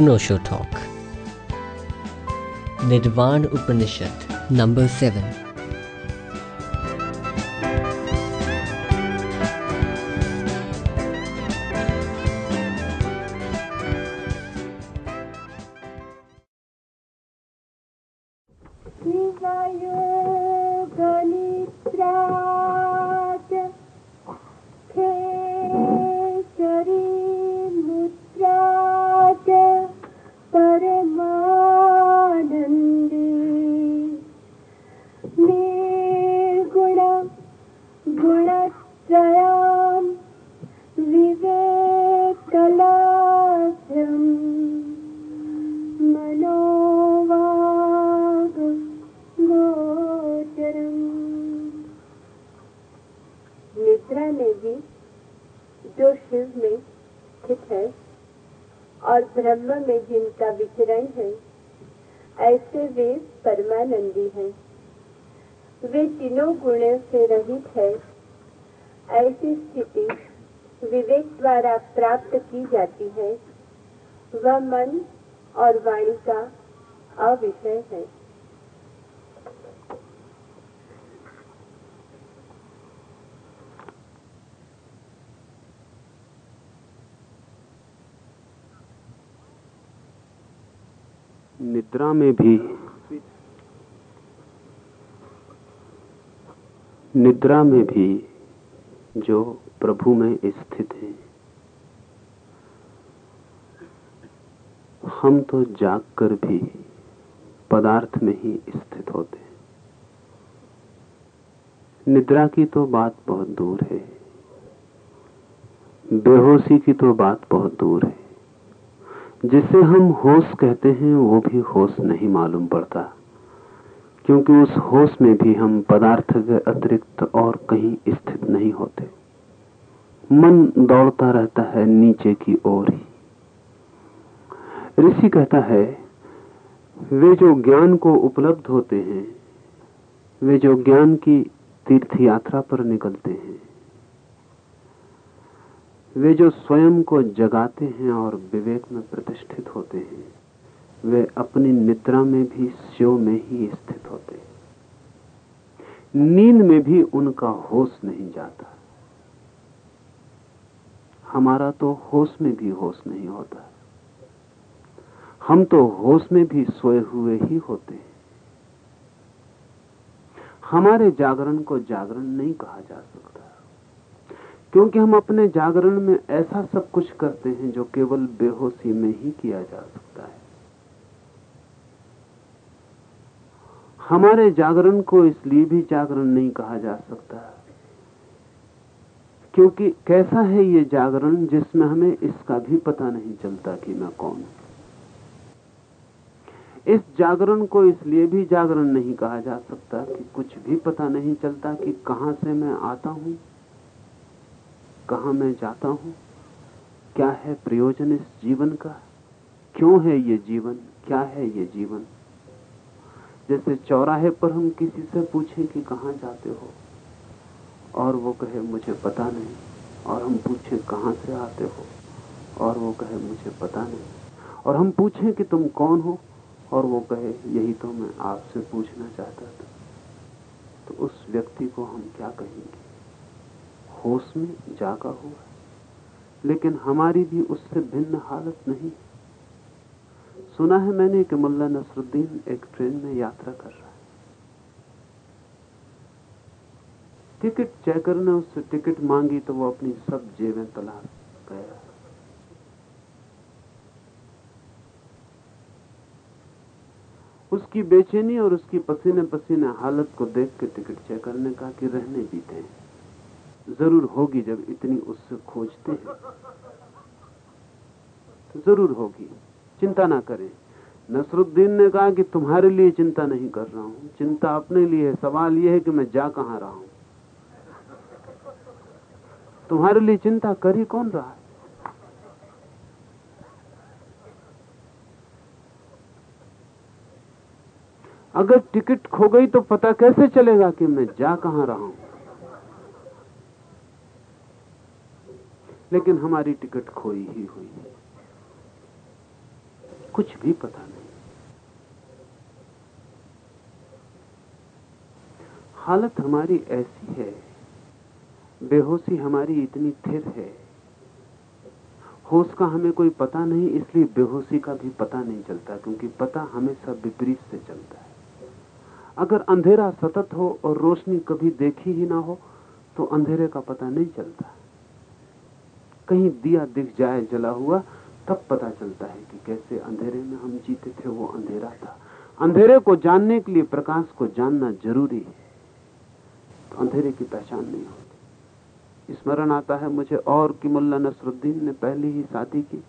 and Osho Talk. Nirvana Upanishad, number 7. विचरण है। ऐसे वे परमानंदी हैं। वे तीनों गुणों से रहित है। ऐसी स्थिति विवेक द्वारा प्राप्त की जाती है। वह मन और वाणी का अविषय है। निद्रा में भी निद्रा में भी जो प्रभु में स्थित है, हम तो जाग कर भी पदार्थ में ही स्थित होते निद्रा की तो बात बहुत दूर है, बेहोशी की तो बात बहुत दूर है। जिसे हम होश कहते हैं, वो भी होश नहीं मालूम पड़ता। क्योंकि उस होश में भी हम पदार्थ के अतिरिक्त और कहीं स्थित नहीं होते। मन दौड़ता रहता है नीचे की ओर ही। ऋषि कहता है, वे जो ज्ञान को उपलब्ध होते हैं, वे जो ज्ञान की तीर्थ यात्रा पर निकलते हैं वे जो स्वयं को जगाते हैं और विवेक में प्रतिष्ठित होते हैं, वे अपनी निद्रा में भी शिव में ही स्थित होते हैं। नींद में भी उनका होश नहीं जाता। हमारा तो होश में भी होश नहीं होता। हम तो होश में भी सोए हुए ही होते हैं। हमारे जागरण को जागरण नहीं कहा जा सकता। क्योंकि हम अपने जागरण में ऐसा सब कुछ करते हैं जो केवल बेहोशी में ही किया जा सकता है। हमारे जागरण को इसलिए भी जागरण नहीं कहा जा सकता, क्योंकि कैसा है ये जागरण जिसमें हमें इसका भी पता नहीं चलता कि मैं कौन हूँ। इस जागरण को इसलिए भी जागरण नहीं कहा जा सकता कि कुछ भी पता नहीं चलता कि कहाँ से मैं आता हूँ। कहा मैं जाता हूँ? क्या है प्रयोजन इस जीवन का? क्यों है ये जीवन? क्या है ये जीवन? जैसे चौराहे पर हम किसी से पूछें कि कहाँ जाते हो, और वो कहे, मुझे पता नहीं। और हम पूछें, कहाँ से आते हो? और वो कहे, मुझे पता नहीं। और हम पूछें कि, तुम कौन हो? और वो कहे, यही तो मैं आपसे पूछना चाहता था। तो उस व्यक्ति को हम क्या कहेंगे? होश में जागा हुआ लेकिन हमारी भी उससे भिन्न हालत नहीं। सुना है मैंने कि मुल्ला नसरुद्दीन एक ट्रेन में यात्रा कर रहा है। टिकट चेकर ने उससे टिकट मांगी तो वो अपनी सब जेबें तलाश गया। उसकी बेचैनी और उसकी पसीने पसीने हालत को देख के टिकट चेकर ने कहा कि रहने भी दें। ज़रूर होगी जब इतनी उससे खोजते हैं। तो ज़रूर होगी। चिंता ना करें। नसरुद्दीन ने कहा कि तुम्हारे लिए चिंता नहीं कर रहा हूँ। चिंता अपने लिए है। सवाल यह है कि मैं जा कहाँ रहा हूँ? तुम्हारे लिए चिंता कर ही कौन रहा है? अगर टिकट खो गई तो पता कैसे चलेगा कि मैं जा कहाँ रहा हूँ? लेकिन हमारी टिकट खोई ही हुई है। कुछ भी पता नहीं। हालत हमारी ऐसी है। बेहोशी हमारी इतनी थिर है। होश का हमें कोई पता नहीं, इसलिए बेहोशी का भी पता नहीं चलता, क्योंकि पता हमेशा विपरीत से चलता है। अगर अंधेरा सतत हो और रोशनी कभी देखी ही ना हो तो अंधेरे का पता नहीं चलता। कहीं दिया दिख जाए, जला हुआ, तब पता चलता है कि कैसे अंधेरे में हम जीते थे, वो अंधेरा था। अंधेरे को जानने के लिए प्रकाश को जानना ज़रूरी है। तो अंधेरे की पहचान नहीं होती। स्मरण आता है मुझे और कि मुल्ला नसरुद्दीन ने पहली ही शादी की।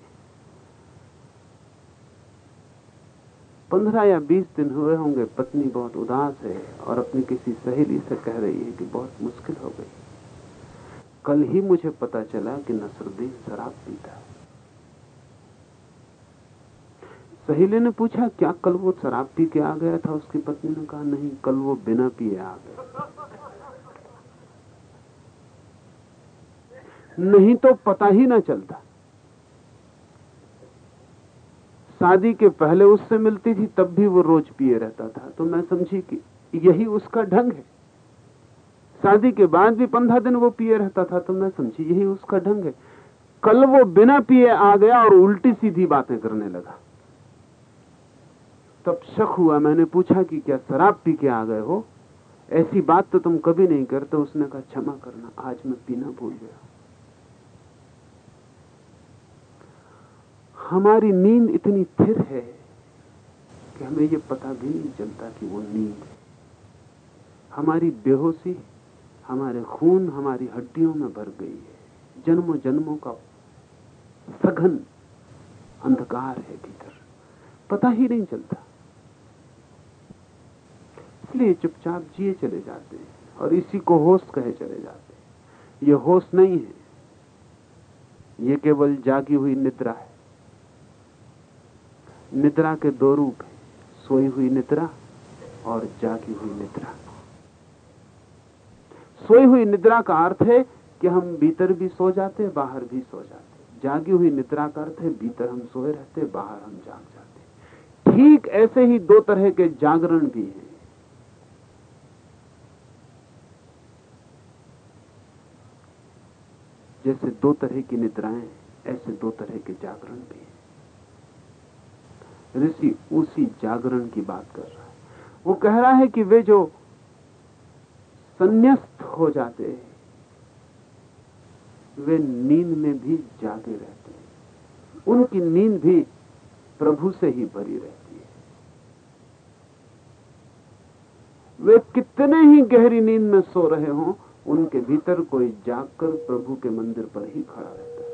पंद्रह या बीस दिन हुए होंगे, पत्नी बहुत उदास है और अपनी किसी सहेली से कह रही है कि बहुत मुश्किल हो गई। कल ही मुझे पता चला कि नसरुद्दीन शराब पीता सहेली ने पूछा, क्या कल वो शराब पी के आ गया था? उसकी पत्नी ने कहा, नहीं, कल वो बिना पिए आ गया नहीं तो पता ही ना चलता। शादी के पहले उससे मिलती थी, तब भी वो रोज पिए रहता था। तो मैं समझी कि यही उसका ढंग है। शादी के बाद भी पंद्रह दिन वो पिए रहता था तो मैं समझी, यही उसका ढंग है। कल वो बिना पिए आ गया और उल्टी सीधी बातें करने लगा। तब शक हुआ, मैंने पूछा कि क्या शराब पी के आ गए हो? ऐसी बात तो तुम कभी नहीं करते, उसने कहा, क्षमा करना, आज मैं पीना भूल गया। हमारी नींद इतनी थिर है कि हमें यह पता भी नहीं चलता कि वो नींद हमारी बेहोशी हमारे खून हमारी हड्डियों में भर गई है। जन्मों जन्मों का सघन अंधकार है भीतर। पता ही नहीं चलता। इसलिए चुपचाप जिए चले जाते हैं और इसी को होश कहे चले जाते हैं। ये होश नहीं है। ये केवल जागी हुई निद्रा है। निद्रा के दो रूप है, सोई हुई निद्रा और जागी हुई निद्रा। सोई हुई निद्रा का अर्थ है कि हम भीतर भी सो जाते, बाहर भी सो जाते। जागी हुई निद्रा का अर्थ है भीतर हम सोए रहते, बाहर हम जाग जाते। ठीक ऐसे ही दो तरह के जागरण भी हैं। जैसे दो तरह की निद्राएँ, ऐसे दो तरह के जागरण भी हैं। ऋषि उसी जागरण की बात कर रहा है। वो कह रहा है कि वे जो संन्यास्त हो जाते हैं। वे नींद में भी जागे रहते हैं। उनकी नींद भी प्रभु से ही भरी रहती है। वे कितने ही गहरी नींद में सो रहे हों, उनके भीतर कोई जागकर प्रभु के मंदिर पर ही खड़ा रहता है।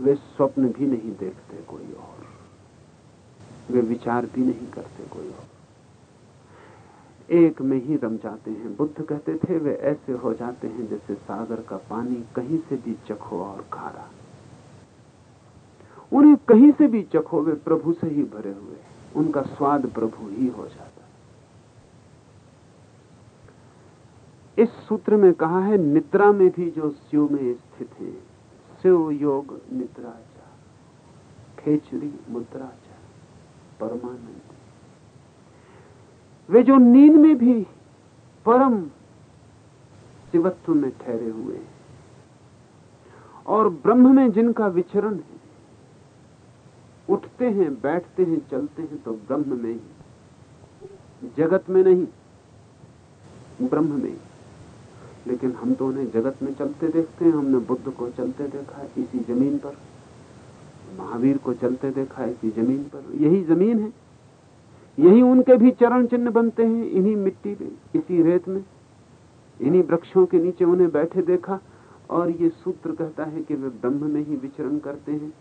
वे स्वप्न भी नहीं देखते कोई और। वे विचार भी नहीं करते कोई और। एक में ही रम जाते हैं। बुद्ध कहते थे, वे ऐसे हो जाते हैं जैसे सागर का पानी कहीं से भी चखो और खारा। उन्हें कहीं से भी चखो, वे प्रभु से ही भरे हुए। उनका स्वाद प्रभु ही हो जाता। इस सूत्र में कहा है, निद्रा में भी जो शिव में स्थित है शिव योग निद्रा चा खेचड़ी मुद्रा परमानंद। वे जो नींद में भी परम शिवत्व में ठहरे हुए और ब्रह्म में जिनका विचरण है, उठते हैं, बैठते हैं, चलते हैं तो ब्रह्म में ही। जगत में नहीं, ब्रह्म में लेकिन हम तो उन्हें जगत में चलते देखते हैं, हमने बुद्ध को चलते देखा इसी ज़मीन पर। महावीर को चलते देखा, इसी ज़मीन पर। यही ज़मीन है। यही उनके भी चरण चिन्ह बनते हैं, इन्हीं मिट्टी में, इसी रेत में। इन्हीं वृक्षों के नीचे उन्हें बैठे देखा, और ये सूत्र कहता है कि वे ब्रह्म में ही विचरण करते हैं।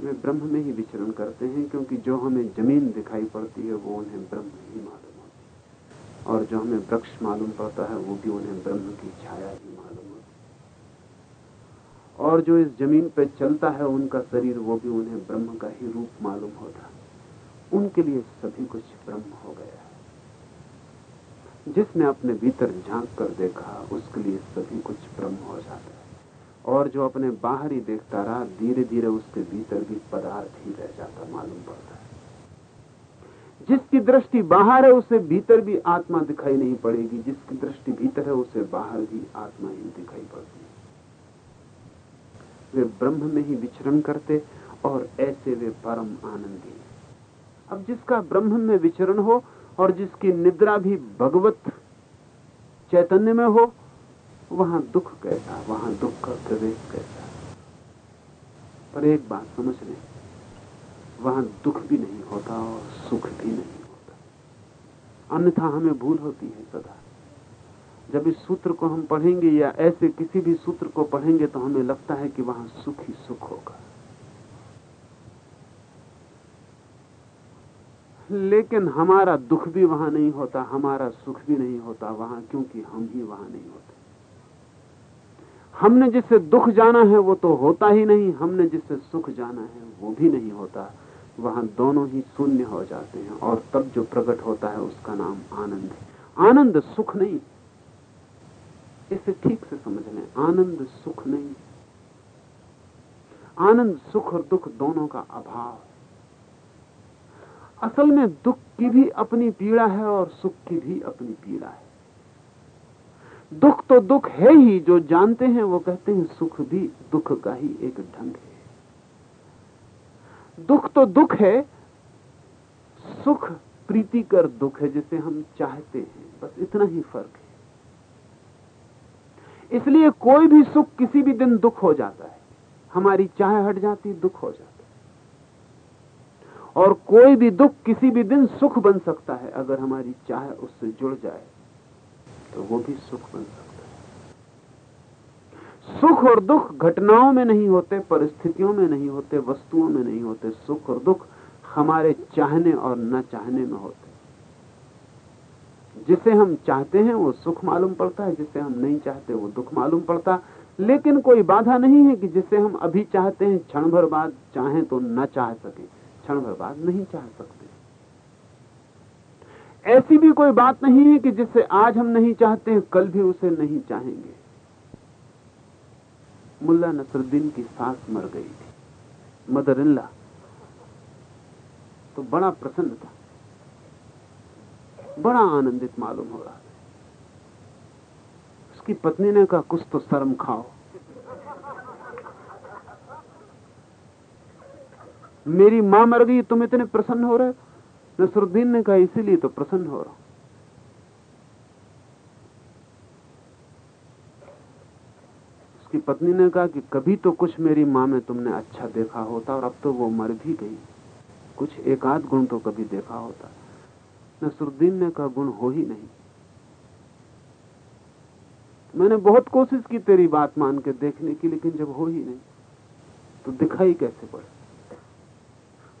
वे ब्रह्म में ही विचरण करते हैं, क्योंकि जो हमें ज़मीन दिखाई पड़ती है, वो उन्हें ब्रह्म ही मालूम होती है। और जो हमें वृक्ष मालूम पड़ता है, वो भी उन्हें ब्रह्म की छाया ही मालूम और जो इस ज़मीन पर चलता है उनका शरीर, वो भी उन्हें ब्रह्म का ही रूप मालूम होता। उनके लिए सभी कुछ ब्रह्म हो गया। जिसने अपने भीतर झाँक कर देखा, उसके लिए सभी कुछ ब्रह्म हो जाता है। और जो अपने बाहर ही देखता रहा धीरे धीरे उसके भीतर भी पदार्थ ही रह जाता, मालूम पड़ता है। जिसकी दृष्टि बाहर है, उसे भीतर भी आत्मा दिखाई नहीं पड़ेगी। जिसकी दृष्टि भीतर है, उसे बाहर भी आत्मा ही दिखाई पड़ती वे ब्रह्म में ही विचरण करते और ऐसे वे परम आनंदी। अब जिसका ब्रह्म में विचरण हो और जिसकी निद्रा भी भगवत चैतन्य में हो, वहाँ दुख कैसा, वहाँ दुख का प्रवेश कैसा? पर एक बात समझ लें, वहाँ दुख भी नहीं होता और सुख भी नहीं होता। अन्यथा हमें भूल होती है सदा। जब इस सूत्र को हम पढ़ेंगे या ऐसे किसी भी सूत्र को पढ़ेंगे तो हमें लगता है कि वहाँ सुख ही सुख होगा। लेकिन हमारा दुख भी वहाँ नहीं होता, हमारा सुख भी नहीं होता वहाँ, क्योंकि हम ही वहाँ नहीं होते। हमने जिससे दुख जाना है वो तो होता ही नहीं, हमने जिससे सुख जाना है वो भी नहीं होता। वहाँ दोनों ही शून्य हो जाते हैं और तब जो प्रकट होता है उसका नाम आनंद है। आनंद सुख नहीं इसे ठीक से समझ लें आनंद, सुख नहीं। आनंद, सुख और दुख दोनों का अभाव असल में दुख की भी अपनी पीड़ा है और सुख की भी अपनी पीड़ा है। दुख तो दुख है ही, जो जानते हैं, वो कहते हैं, सुख भी दुख का ही एक ढंग है। दुख तो दुख है, सुख प्रीतिकर दुख है, जिसे हम चाहते हैं। बस इतना ही फ़र्क इसलिए कोई भी सुख किसी भी दिन दुख हो जाता है। हमारी चाह हट जाती, दुख हो जाता है। और कोई भी दुख किसी भी दिन सुख बन सकता है, अगर हमारी चाह उससे जुड़ जाए तो वो भी सुख बन सकता है। सुख और दुख घटनाओं में नहीं होते, परिस्थितियों में नहीं होते, वस्तुओं में नहीं होते। सुख और दुख हमारे चाहने और न चाहने में होते। जिसे हम चाहते हैं, वो सुख मालूम पड़ता है, जिसे हम नहीं चाहते, वो दुख मालूम पड़ता। लेकिन कोई बाधा नहीं है कि जिसे हम अभी चाहते हैं, क्षण भर बाद चाहें तो न चाह सके, क्षण भर बाद नहीं चाह सकते। ऐसी भी कोई बात नहीं है कि जिससे आज हम नहीं चाहते हैं, कल भी उसे नहीं चाहेंगे। मुल्ला नसरुद्दीन की सास मर गई थी, मदर इल्ला तो बड़ा प्रसन्न था। बड़ा आनंदित मालूम हो रहा था उसकी पत्नी ने कहा, कुछ तो शर्म खाओ। मेरी माँ मर गई, तुम इतने प्रसन्न हो रहे नसरुद्दीन ने कहा, इसीलिए तो प्रसन्न हो रहा उसकी पत्नी ने कहा कि कभी तो कुछ मेरी माँ में तुमने अच्छा देखा होता और अब तो वो मर भी गई। कुछ एक आध गुण तो कभी देखा होता। नसरुद्दीन ने कहा, गुण हो ही नहीं। मैंने बहुत कोशिश की तेरी बात मान के देखने की, लेकिन जब हो ही नहीं तो दिखाई कैसे पड़े?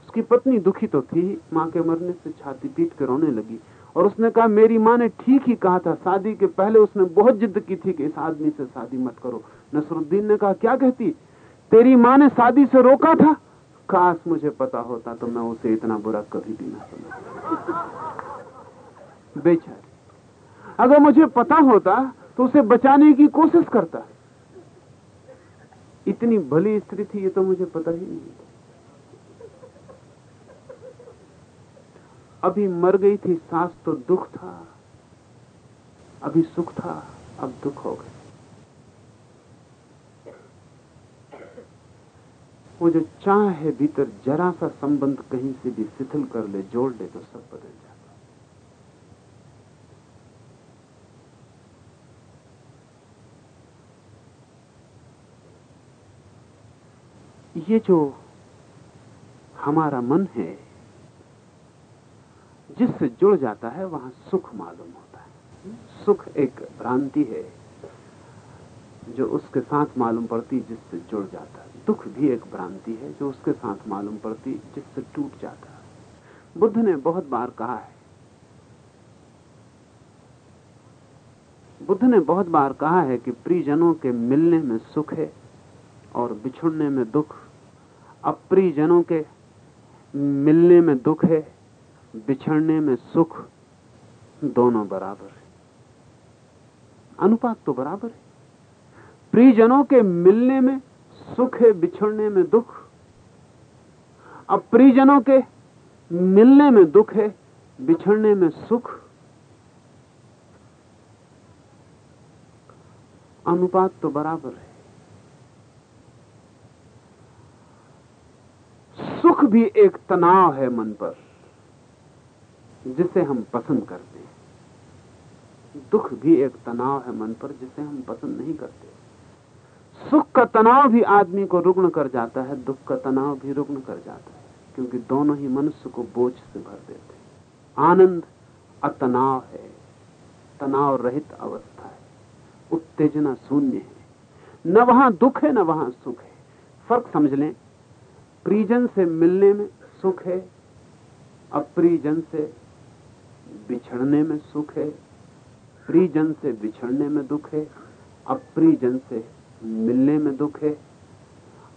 उसकी पत्नी दुखी तो थी, माँ के मरने से छाती पीट के रोने लगी, और उसने कहा, मेरी माँ ने ठीक ही कहा था, शादी के पहले उसने बहुत जिद की थी कि इस आदमी से शादी मत करो। नसरुद्दीन ने कहा, क्या कहती? तेरी माँ ने शादी से रोका था? काश मुझे पता होता तो मैं उसे इतना बुरा कभी भी ना समझ बेचारी अगर मुझे पता होता तो उसे बचाने की कोशिश करता। इतनी भली स्त्री थी, ये तो मुझे पता ही नहीं अभी मर गई थी, सास तो दुख था। अभी सुख था, अब दुख हो गया। वो जो चाह है, भीतर जरा सा संबंध कहीं से भी शिथिल कर ले, जोड़ ले तो सब बदल जाता ये जो हमारा मन है, जिससे जुड़ जाता है, वहाँ सुख मालूम होता है। सुख एक भ्रांति है, जो उसके साथ मालूम पड़ती, जिससे जुड़ जाता है। दुख भी एक भ्रांति है, जो उसके साथ मालूम पड़ती, जिससे टूट जाता है। बुद्ध ने बहुत बार कहा है। बुद्ध ने बहुत बार कहा है कि प्रियजनों के मिलने में सुख है। और बिछुड़ने में दुख अप्रियजनों के मिलने में दुख है, बिछड़ने में सुख, दोनों बराबर है। अनुपात तो बराबर है। प्रियजनों के मिलने में सुख है, बिछड़ने में दुख अब प्रियजनों के मिलने में दुख है, बिछड़ने में सुख। अनुपात तो बराबर है सुख भी एक तनाव है मन पर, जिसे हम पसंद करते हैं। दुख भी एक तनाव है मन पर, जिसे हम पसंद नहीं करते। सुख का तनाव भी आदमी को रुग्ण कर जाता है, दुख का तनाव भी रुग्ण कर जाता है, क्योंकि दोनों ही मनुष्य को बोझ से भर देते हैं। आनंद अतनाव है, तनाव रहित अवस्था है, उत्तेजना शून्य है। न वहाँ दुख है, न वहाँ सुख है। फ़र्क समझ लें प्रिजन से मिलने में सुख है अप्रिजन से बिछड़ने में सुख है प्रिजन से बिछड़ने में दुख है अप्रिजन से मिलने में दुख है।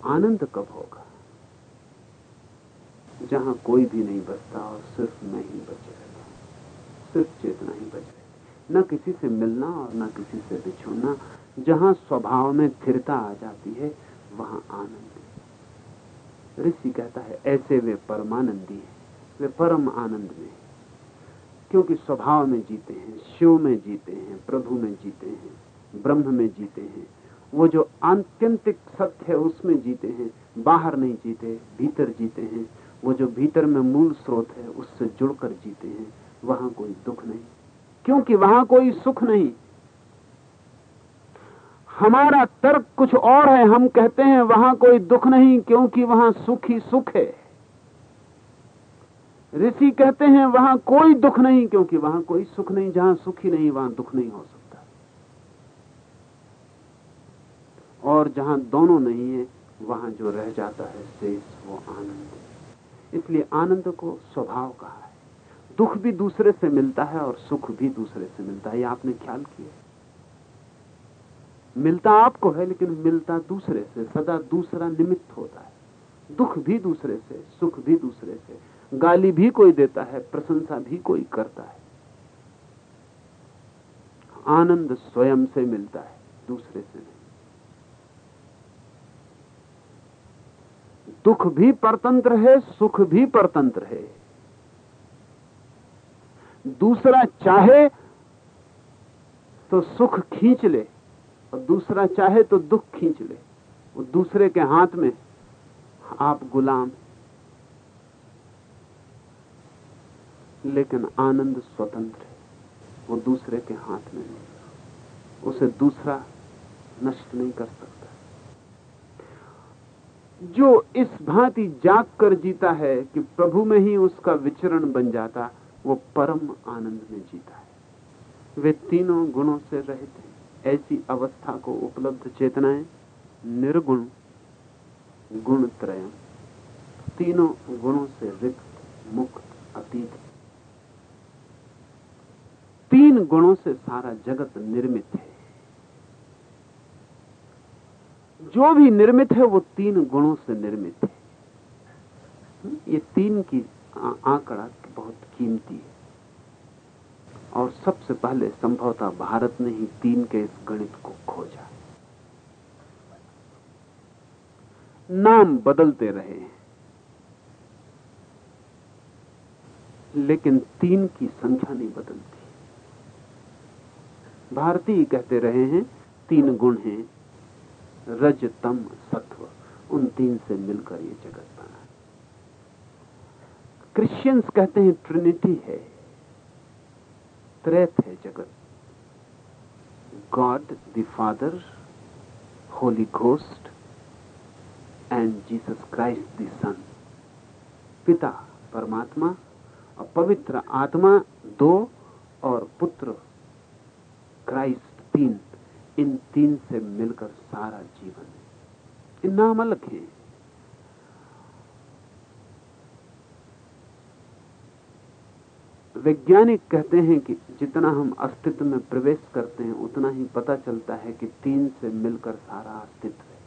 आनंद कब होगा? जहाँ कोई भी नहीं बचता और सिर्फ़ मैं ही बचे रहता सिर्फ़ चेतना ही बच रहती न किसी से मिलना और न किसी से बिछुड़ना, जहाँ स्वभाव में स्थिरता आ जाती है, वहाँ आनंद ऋषि कहता है, ऐसे वे परमानंदी हैं, वे परम आनंद में क्योंकि स्वभाव में जीते हैं, शिव में जीते हैं, प्रभु में जीते हैं, ब्रह्म में जीते हैं, वो जो आत्यंतिक सत्य है उसमें जीते हैं, बाहर नहीं जीते, भीतर जीते हैं, वो जो भीतर में मूल स्रोत है उससे जुड़कर जीते हैं, वहाँ कोई दुख नहीं। क्योंकि वहाँ कोई सुख नहीं हमारा तर्क कुछ और है, हम कहते हैं वहाँ कोई दुख नहीं, क्योंकि वहाँ सुख ही सुख है। ऋषि कहते हैं वहाँ कोई दुख नहीं, क्योंकि वहाँ कोई सुख नहीं, जहाँ सुख नहीं, वहाँ दुख नहीं हो सकता। और जहाँ दोनों नहीं है, वहाँ जो रह जाता है, शेष वो आनंद। इसलिए आनंद को स्वभाव कहा है। दुख भी दूसरे से मिलता है और सुख भी दूसरे से मिलता है, ये आपने ख्याल किया मिलता आपको है, लेकिन मिलता दूसरे से, सदा दूसरा निमित्त होता है। दुख भी दूसरे से, सुख भी दूसरे से। गाली भी कोई देता है, प्रशंसा भी कोई करता है। आनंद स्वयं से मिलता है, दूसरे से नहीं। दुख भी परतंत्र है, सुख भी परतंत्र है। दूसरा चाहे तो सुख खींच ले। और दूसरा चाहे तो दुख खींच ले। वो दूसरे के हाथ में आप गुलाम लेकिन आनंद स्वतंत्र है। वो दूसरे के हाथ में नहीं। उसे दूसरा नष्ट नहीं कर सकता। जो इस भांति जाग कर जीता है कि प्रभु में ही उसका विचरण बन जाता, वो परम आनंद में जीता है। वे तीनों गुणों से रहित हैं। ऐसी अवस्था को उपलब्ध चेतनाएँ, निर्गुण गुण त्रय तीनों गुणों से रिक्त, मुक्त, अतीत। तीन गुणों से सारा जगत निर्मित है। जो भी निर्मित है, वो तीन गुणों से निर्मित है। ये तीन की आंकड़ा बहुत कीमती है। और सबसे पहले संभवतः भारत ने ही तीन के इस गणित को खोजा। नाम बदलते रहे लेकिन तीन की संख्या नहीं बदलती। भारतीय कहते रहे हैं, तीन गुण हैं रज तम सत्व। उन तीन से मिलकर ये जगत बना। क्रिश्चियंस कहते हैं, ट्रिनिटी है। त्रेत है जगत। God the Father Holy Ghost and Jesus Christ the Son पिता, परमात्मा, और पवित्र आत्मा, दो, और पुत्र, क्राइस्ट तीन। इन तीन से मिलकर सारा जीवन इन नाम अलग है। वैज्ञानिक कहते हैं कि जितना हम अस्तित्व में प्रवेश करते हैं, उतना ही पता चलता है कि तीन से मिलकर सारा अस्तित्व है।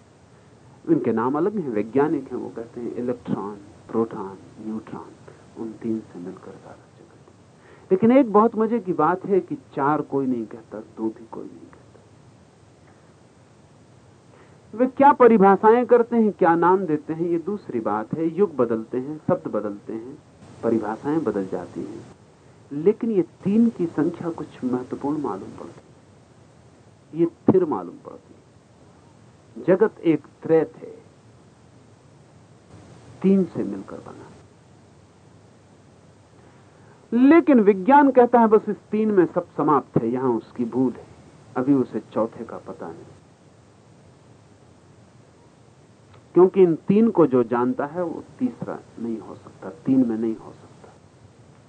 इनके नाम अलग हैं, वैज्ञानिक हैं, वो कहते हैं इलेक्ट्रॉन, प्रोटॉन, न्यूट्रॉन, उन तीन से मिलकर सारा जगत लेकिन एक बहुत मज़े की बात है कि चार कोई नहीं कहता, दो भी कोई नहीं कहता। वे क्या परिभाषाएँ करते हैं, क्या नाम देते हैं, ये दूसरी बात है, युग बदलते हैं, शब्द बदलते हैं, परिभाषाएँ बदल जाती हैं। लेकिन ये तीन की संख्या कुछ महत्वपूर्ण मालूम पड़ती। ये स्थिर मालूम पड़ती। जगत एक त्रैत है। तीन से मिलकर बना। लेकिन विज्ञान कहता है बस इस तीन में सब समाप्त है, यहाँ उसकी भूल है। अभी उसे चौथे का पता नहीं। क्योंकि इन तीन को जो जानता है, वो तीसरा नहीं हो सकता, तीन में नहीं हो सकता।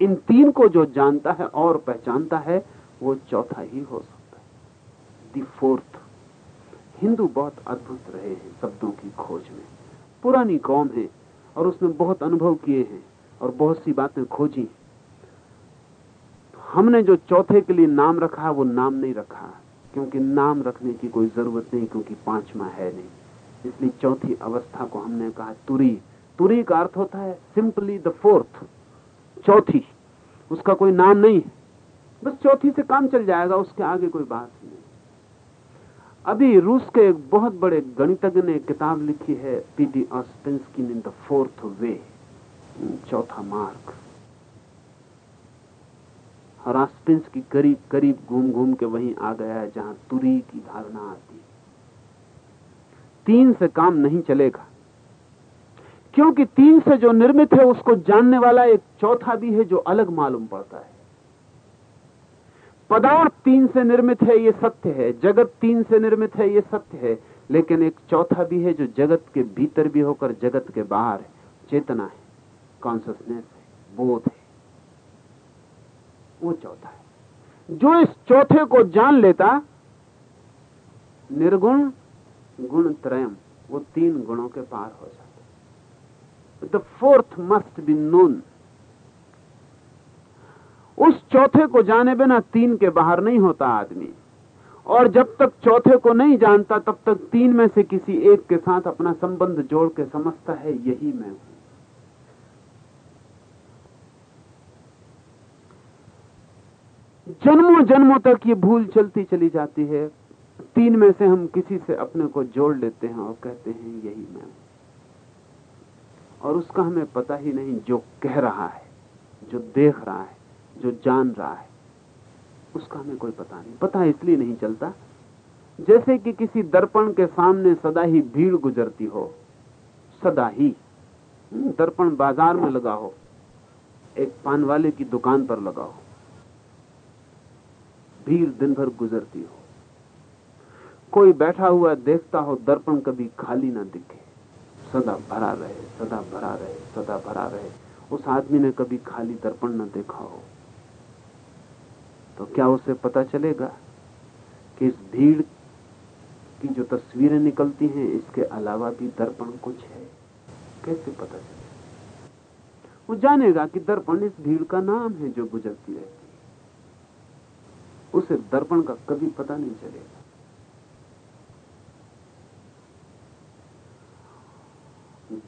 इन तीन को जो जानता है और पहचानता है, वो चौथा ही हो सकता है। दी फोर्थ हिंदू बहुत अद्भुत रहे हैं शब्दों की खोज में। पुरानी कौम है और उसने बहुत अनुभव किए हैं और बहुत सी बातें खोजी हमने जो चौथे के लिए नाम रखा है वो नाम नहीं रखा, क्योंकि नाम रखने की कोई ज़रूरत नहीं, क्योंकि पांचवा है नहीं। इसलिए चौथी अवस्था को हमने कहा तुरी। तुरी का अर्थ होता है सिंपली द फोर्थ चौथी, उसका कोई नाम नहीं है। बस चौथी से काम चल जाएगा, उसके आगे कोई बात नहीं। अभी रूस के एक बहुत बड़े गणितज्ञ ने किताब लिखी है PD Ouspensky in the fourth way, चौथा मार्ग। और ऑस्पेंस की करीब करीब घूम घूम के वहीं आ गया है, जहाँ तुरी की धारणा आती तीन से काम नहीं चलेगा। क्योंकि तीन से जो निर्मित है, उसको जानने वाला एक चौथा भी है जो अलग मालूम पड़ता है। पदार्थ तीन से निर्मित है, ये सत्य है। जगत तीन से निर्मित है, ये सत्य है। लेकिन एक चौथा भी है जो जगत के भीतर भी होकर जगत के बाहर है। चेतना है कॉन्सियसनेस है, बोध है। वो चौथा है। जो इस चौथे को जान लेता, निर्गुण, गुण त्रयम, वो तीन गुणों के पार हो जाते। The fourth must be known उस चौथे को जाने बिना तीन के बाहर नहीं होता आदमी। और जब तक चौथे को नहीं जानता, तब तक तीन में से किसी एक के साथ अपना संबंध जोड़ के समझता है, यही मैं हूँ। जन्मों जन्मों तक ये भूल चलती चली जाती है। तीन में से हम किसी से अपने को जोड़ लेते हैं और कहते हैं, यही मैं और उसका हमें पता ही नहीं जो कह रहा है जो देख रहा है जो जान रहा है। उसका हमें कोई पता नहीं। पता इसलिए नहीं चलता जैसे कि किसी दर्पण के सामने सदा ही भीड़ गुजरती हो सदा ही हम्म, दर्पण बाज़ार में लगा हो एक पान वाले की दुकान पर लगा हो भीड़ दिन भर गुजरती हो। कोई बैठा हुआ देखता हो दर्पण कभी खाली ना दिखे। सदा भरा रहे, सदा भरा रहे, सदा भरा रहे। उस आदमी ने कभी खाली दर्पण न देखा हो। तो क्या उसे पता चलेगा कि इस भीड़ की जो तस्वीरें निकलती हैं, इसके अलावा भी दर्पण कुछ है? कैसे पता चलेगा? वो जानेगा कि दर्पण इस भीड़ का नाम है जो गुजरती रहती है। उसे दर्पण का कभी पता नहीं चलेगा।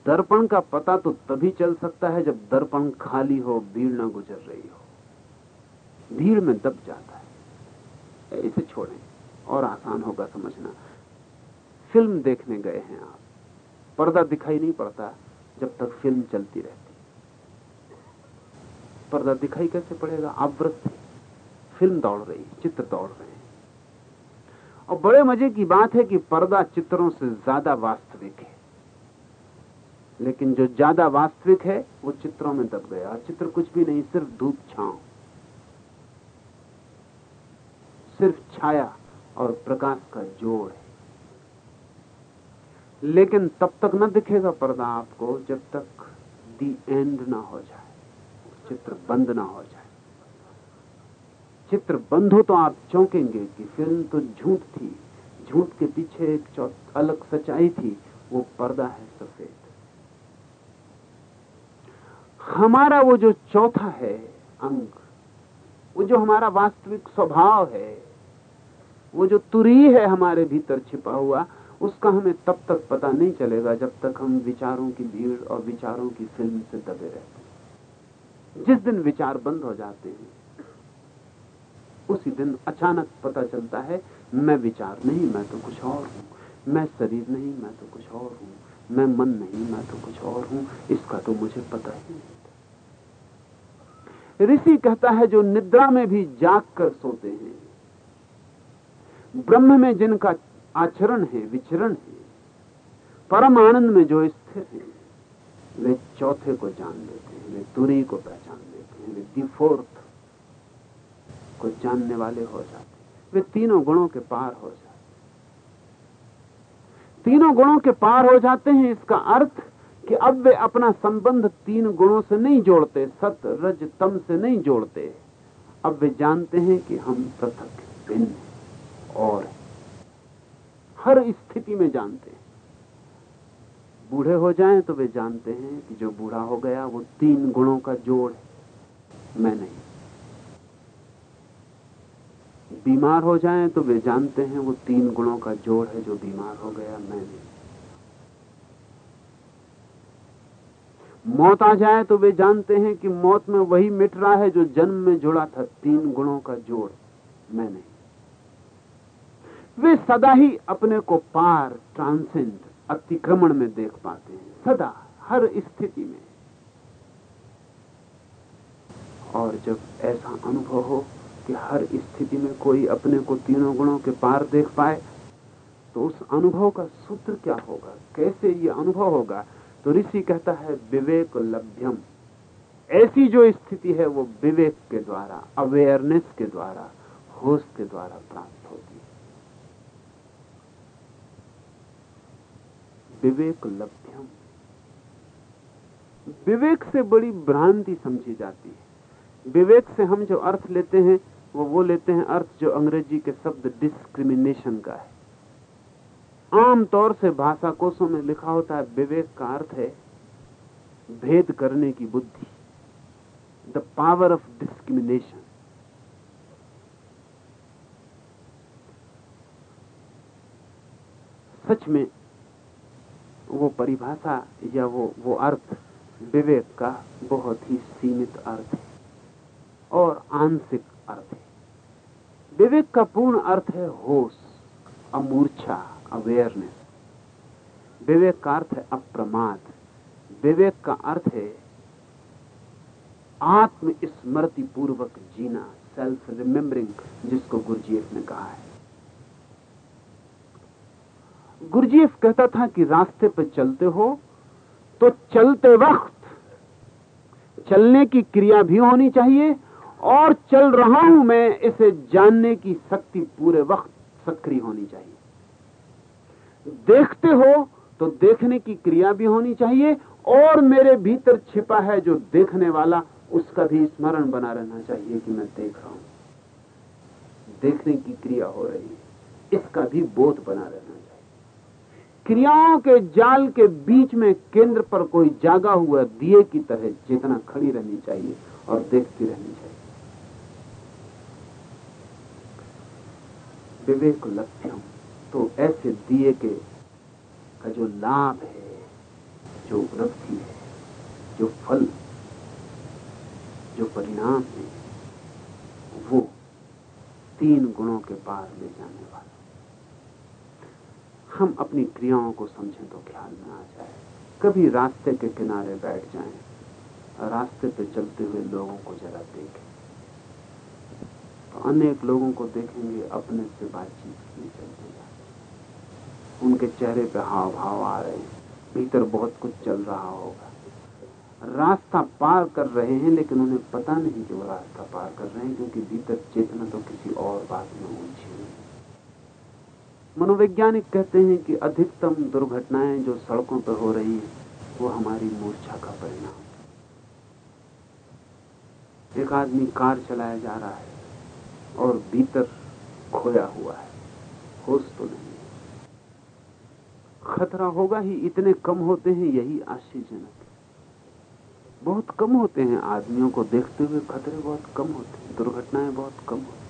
दर्पण का पता तो तभी चल सकता है जब दर्पण खाली हो, भीड़ ना गुजर रही हो। भीड़ में दब जाता है। इसे छोड़ें और आसान होगा समझना। फ़िल्म देखने गए हैं आप। पर्दा दिखाई नहीं पड़ता जब तक फ़िल्म चलती रहती। पर्दा दिखाई कैसे पड़ेगा? आवृत फ़िल्म दौड़ रही, चित्र दौड़ रहे और बड़े मज़े की बात है कि पर्दा चित्रों से ज़्यादा वास्तविक है। लेकिन जो ज़्यादा वास्तविक है, वो चित्रों में दब गया। चित्र कुछ भी नहीं, सिर्फ़ धूप छांव। सिर्फ़ छाया और प्रकाश का जोड़ है। लेकिन तब तक न दिखेगा पर्दा आपको, जब तक दी एंड ना हो जाए। चित्र बंद ना हो जाए। चित्र बंद हो तो आप चौंकेंगे कि फ़िल्म तो झूठ थी। झूठ के पीछे एक अलग सच्चाई थी। वो पर्दा है सफ़ेद। हमारा वो जो चौथा है अंग, वो जो हमारा वास्तविक स्वभाव है, वो जो तुरी है हमारे भीतर छिपा हुआ, उसका हमें तब तक पता नहीं चलेगा जब तक हम विचारों की भीड़ और विचारों की फ़िल्म से दबे रहते हैं। जिस दिन विचार बंद हो जाते हैं, उसी दिन अचानक पता चलता है, मैं विचार नहीं, मैं तो कुछ और हूँ। मैं शरीर नहीं, मैं तो कुछ और हूँ। मैं मन नहीं, मैं तो कुछ और हूँ। इसका तो मुझे पता ही नहीं। ऋषि कहता है जो निद्रा में भी जाग कर सोते हैं। ब्रह्म में जिनका आचरण है, विचरण है, परम आनंद में जो स्थिर है, वे चौथे को जान लेते हैं, वे तुरी को पहचान लेते हैं, वे दी फोर्थ को जानने वाले हो जाते हैं। वे तीनों गुणों के पार हो जाते हैं। तीनों गुणों के पार हो जाते हैं, इसका अर्थ कि अब वे अपना संबंध तीन गुणों से नहीं जोड़ते, सत, रज, तम से नहीं जोड़ते। अब वे जानते हैं कि हम पृथक, भिन्न और हर स्थिति में जानते हैं। बूढ़े हो जाएँ तो वे जानते हैं कि जो बूढ़ा हो गया, वो तीन गुणों का जोड़ है। मैं नहीं। बीमार हो जाएँ तो वे जानते हैं वो तीन गुणों का जोड़ है, जो बीमार हो गया, मैं नहीं। मौत आ जाए तो वे जानते हैं कि मौत में वही मिट रहा है जो जन्म में जुड़ा था। तीन गुणों का जोड़ मैं नहीं वे सदा ही अपने को पार ट्रांसेंड अतिक्रमण में देख पाते हैं। सदा, हर स्थिति में। और जब ऐसा अनुभव हो कि हर स्थिति में कोई अपने को तीनों गुणों के पार देख पाए तो उस अनुभव का सूत्र क्या होगा? कैसे ये अनुभव होगा? तो ऋषि कहता है, विवेक लभ्यम। ऐसी जो स्थिति है, वो विवेक के द्वारा अवेयरनेस के द्वारा होश के द्वारा प्राप्त होती है। विवेक लभ्यम। विवेक से बड़ी भ्रांति समझी जाती है। विवेक से हम जो अर्थ लेते हैं, वो वो लेते हैं अर्थ जो अंग्रेज़ी के शब्द डिस्क्रिमिनेशन का है। आम तौर से भाषा कोशों में लिखा होता है, विवेक का अर्थ है भेद करने की बुद्धि। द पावर ऑफ़ डिस्क्रिमिनेशन सच में वो परिभाषा या वो वो अर्थ, विवेक का बहुत ही सीमित अर्थ है और आंशिक अर्थ है। विवेक का पूर्ण अर्थ है होश, अमूर्छा। अवेयरनेस विवेक का अर्थ है अप्रमाद विवेक का अर्थ है आत्म स्मृति पूर्वक जीना सेल्फ रिमेम्बरिंग जिसको गुरुजीएफ ने कहा है गुरुजीएफ कहता था कि रास्ते पर चलते हो तो चलते वक्त चलने की क्रिया भी होनी चाहिए और चल रहा हूँ मैं इसे जानने की शक्ति पूरे वक्त सक्रिय होनी चाहिए देखते हो तो देखने की क्रिया भी होनी चाहिए और मेरे भीतर छिपा है जो देखने वाला, उसका भी स्मरण बना रहना चाहिए कि मैं देख रहा हूँ। देखने की क्रिया हो रही है, इसका भी बोध बना रहना चाहिए। क्रियाओं के जाल के बीच में केंद्र पर कोई जागा हुआ दिए की तरह चेतना खड़ी रहनी चाहिए और देखती रहनी चाहिए। विवेक लक्ष्यम तो ऐसे दिए के का जो लाभ है, जो उपलब्धि है, जो फल, जो परिणाम है, वो तीन गुणों के पार ले जाने वाला। हम अपनी क्रियाओं को समझें तो ख्याल में आ जाए। कभी रास्ते के किनारे बैठ जाएँ रास्ते पे चलते हुए लोगों को जरा देखें। तो अनेक लोगों को देखेंगे, अपने से बातचीत नहीं चलते जाते उनके चेहरे पे हाव भाव आ रहे हैं। भीतर बहुत कुछ चल रहा होगा। रास्ता पार कर रहे हैं, लेकिन उन्हें पता नहीं कि वो रास्ता पार कर रहे हैं, क्योंकि भीतर चेतना तो किसी और बात में उलझी हुई मनोवैज्ञानिक कहते हैं कि अधिकतम दुर्घटनाएँ जो सड़कों पर हो रही हैं, वो हमारी मूर्छा का परिणाम एक आदमी कार चलाया जा रहा है और भीतर खोया हुआ है। होश तो नहीं। खतरा होगा ही, इतने कम होते हैं, यही आश्चर्यजनक है। बहुत कम होते हैं, आदमियों को देखते हुए खतरे बहुत कम होते हैं, दुर्घटनाएँ बहुत कम होती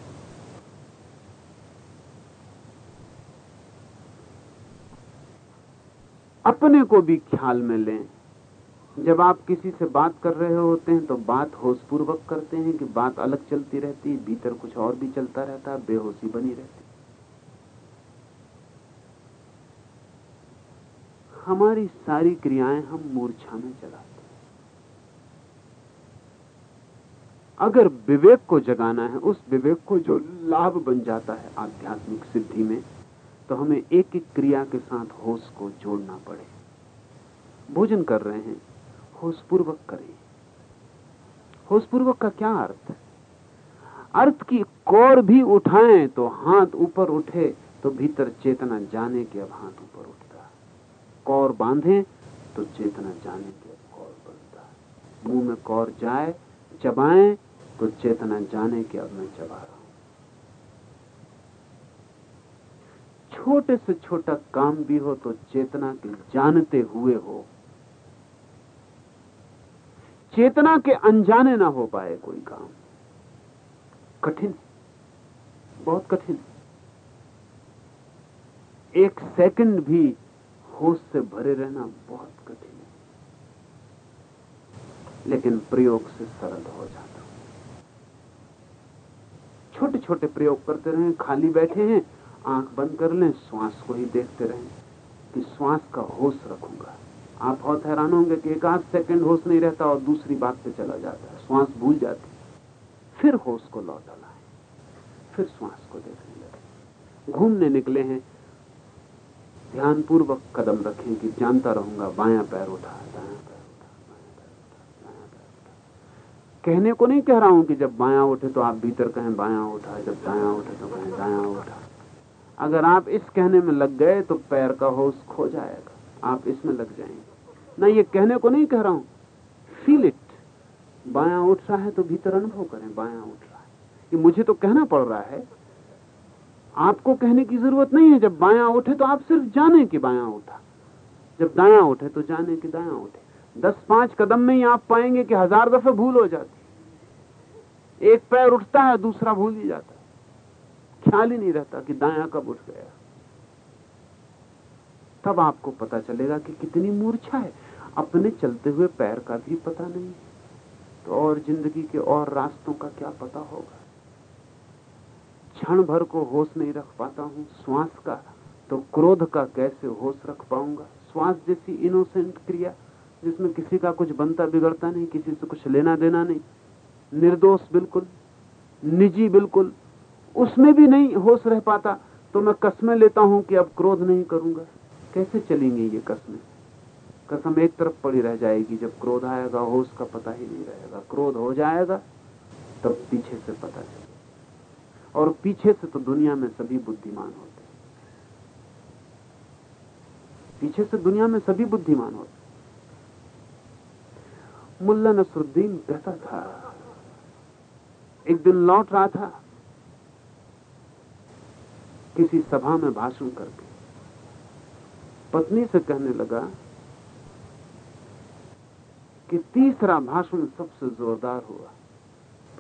अपने को भी ख्याल में लें। जब आप किसी से बात कर रहे होते हैं तो बात होशपूर्वक करते हैं कि बात अलग चलती रहती है, भीतर कुछ और भी चलता रहता है, बेहोशी बनी रहती हमारी सारी क्रियाएँ हम मूर्छा में चलाते अगर विवेक को जगाना है, उस विवेक को जो लाभ बन जाता है आध्यात्मिक सिद्धि में तो हमें एक एक क्रिया के साथ होश को जोड़ना पड़े। भोजन कर रहे हैं, होशपूर्वक करें। होशपूर्वक का क्या अर्थ अर्थ की कोर भी उठाएँ तो हाथ ऊपर उठे तो भीतर चेतना जाने के अब हाथ ऊपर उठता है कौर बांधे तो चेतना जाने के कौर बनता है। मुँह में कौर जाए, चबाएँ तो चेतना जाने के अब मैं चबा रहा हूँ। छोटे से छोटा काम भी हो तो चेतना के जानते हुए हो। चेतना के अनजाने ना हो पाए कोई काम। कठिन, बहुत कठिन। एक सेकंड भी होश से भरे रहना बहुत कठिन है। लेकिन प्रयोग से सरल हो जाता छोटे छोटे प्रयोग करते रहें, खाली बैठे हैं, आँख बंद कर लें, श्वास को ही देखते रहें कि श्वास का होश रखूँगा। आप बहुत हैरान होंगे कि एक आध सेकंड होश नहीं रहता और दूसरी बात पे चला जाता है। श्वास भूल जाती फिर होश को लौटा लाए फिर श्वास को देखने लगे। घूमने निकले हैं ध्यान पूर्वक कदम रखें कि जानता रहूँगा, बाया पैर उठा, दाया पैर उठा, बाया पैर उठा कहने को नहीं कह रहा हूँ कि जब बाया उठे तो आप भीतर कहें बाया उठा, जब दाया उठे तो कहें दाया उठा। अगर आप इस कहने में लग गए तो पैर का होश खो जाएगा, आप इसमें लग जाएँगे। ना ये कहने को नहीं कह रहा हूँ फील इट बाया उठ रहा है तो भीतर अनुभव करें, बाया उठ रहा है। ये मुझे तो कहना पड़ रहा है आपको कहने की ज़रूरत नहीं है, जब बाया उठे तो आप सिर्फ़ जाने कि बाया उठा। जब दाया उठे तो जाने कि दाया उठे। दस पाँच कदम में ही आप पाएँगे कि हज़ार दफे भूल हो जाती। एक पैर उठता है, दूसरा भूल ही जाता। ख्याल ही नहीं रहता कि दाया कब उठ गया। तब आपको पता चलेगा कि कितनी मूर्छा है। अपने चलते हुए पैर का भी पता नहीं। तो और ज़िंदगी के और रास्तों का क्या पता होगा? क्षण भर को होश नहीं रख पाता हूँ। श्वास का तो क्रोध का कैसे होश रख पाऊँगा? श्वास जैसी इनोसेंट क्रिया, जिसमें किसी का कुछ बनता बिगड़ता नहीं, किसी से कुछ लेना देना नहीं। निर्दोष बिल्कुल, निजी बिल्कुल, उसमें भी नहीं होश रह पाता तो मैं कस्में लेता हूँ कि अब क्रोध नहीं करूँगा। कैसे चलेंगे ये कस्में? कसम एक तरफ़ पड़ी रह जाएगी, जब क्रोध आएगा, होश का पता ही नहीं रहेगा। क्रोध हो जाएगा, तब पीछे से पता चलेगा। और पीछे से तो दुनिया में सभी बुद्धिमान होते पीछे से दुनिया में सभी बुद्धिमान होते मुल्ला नसरुद्दीन कहता था, एक दिन लौट रहा था, किसी सभा में भाषण करके। पत्नी से कहने लगा कि तीसरा भाषण सबसे जोरदार हुआ।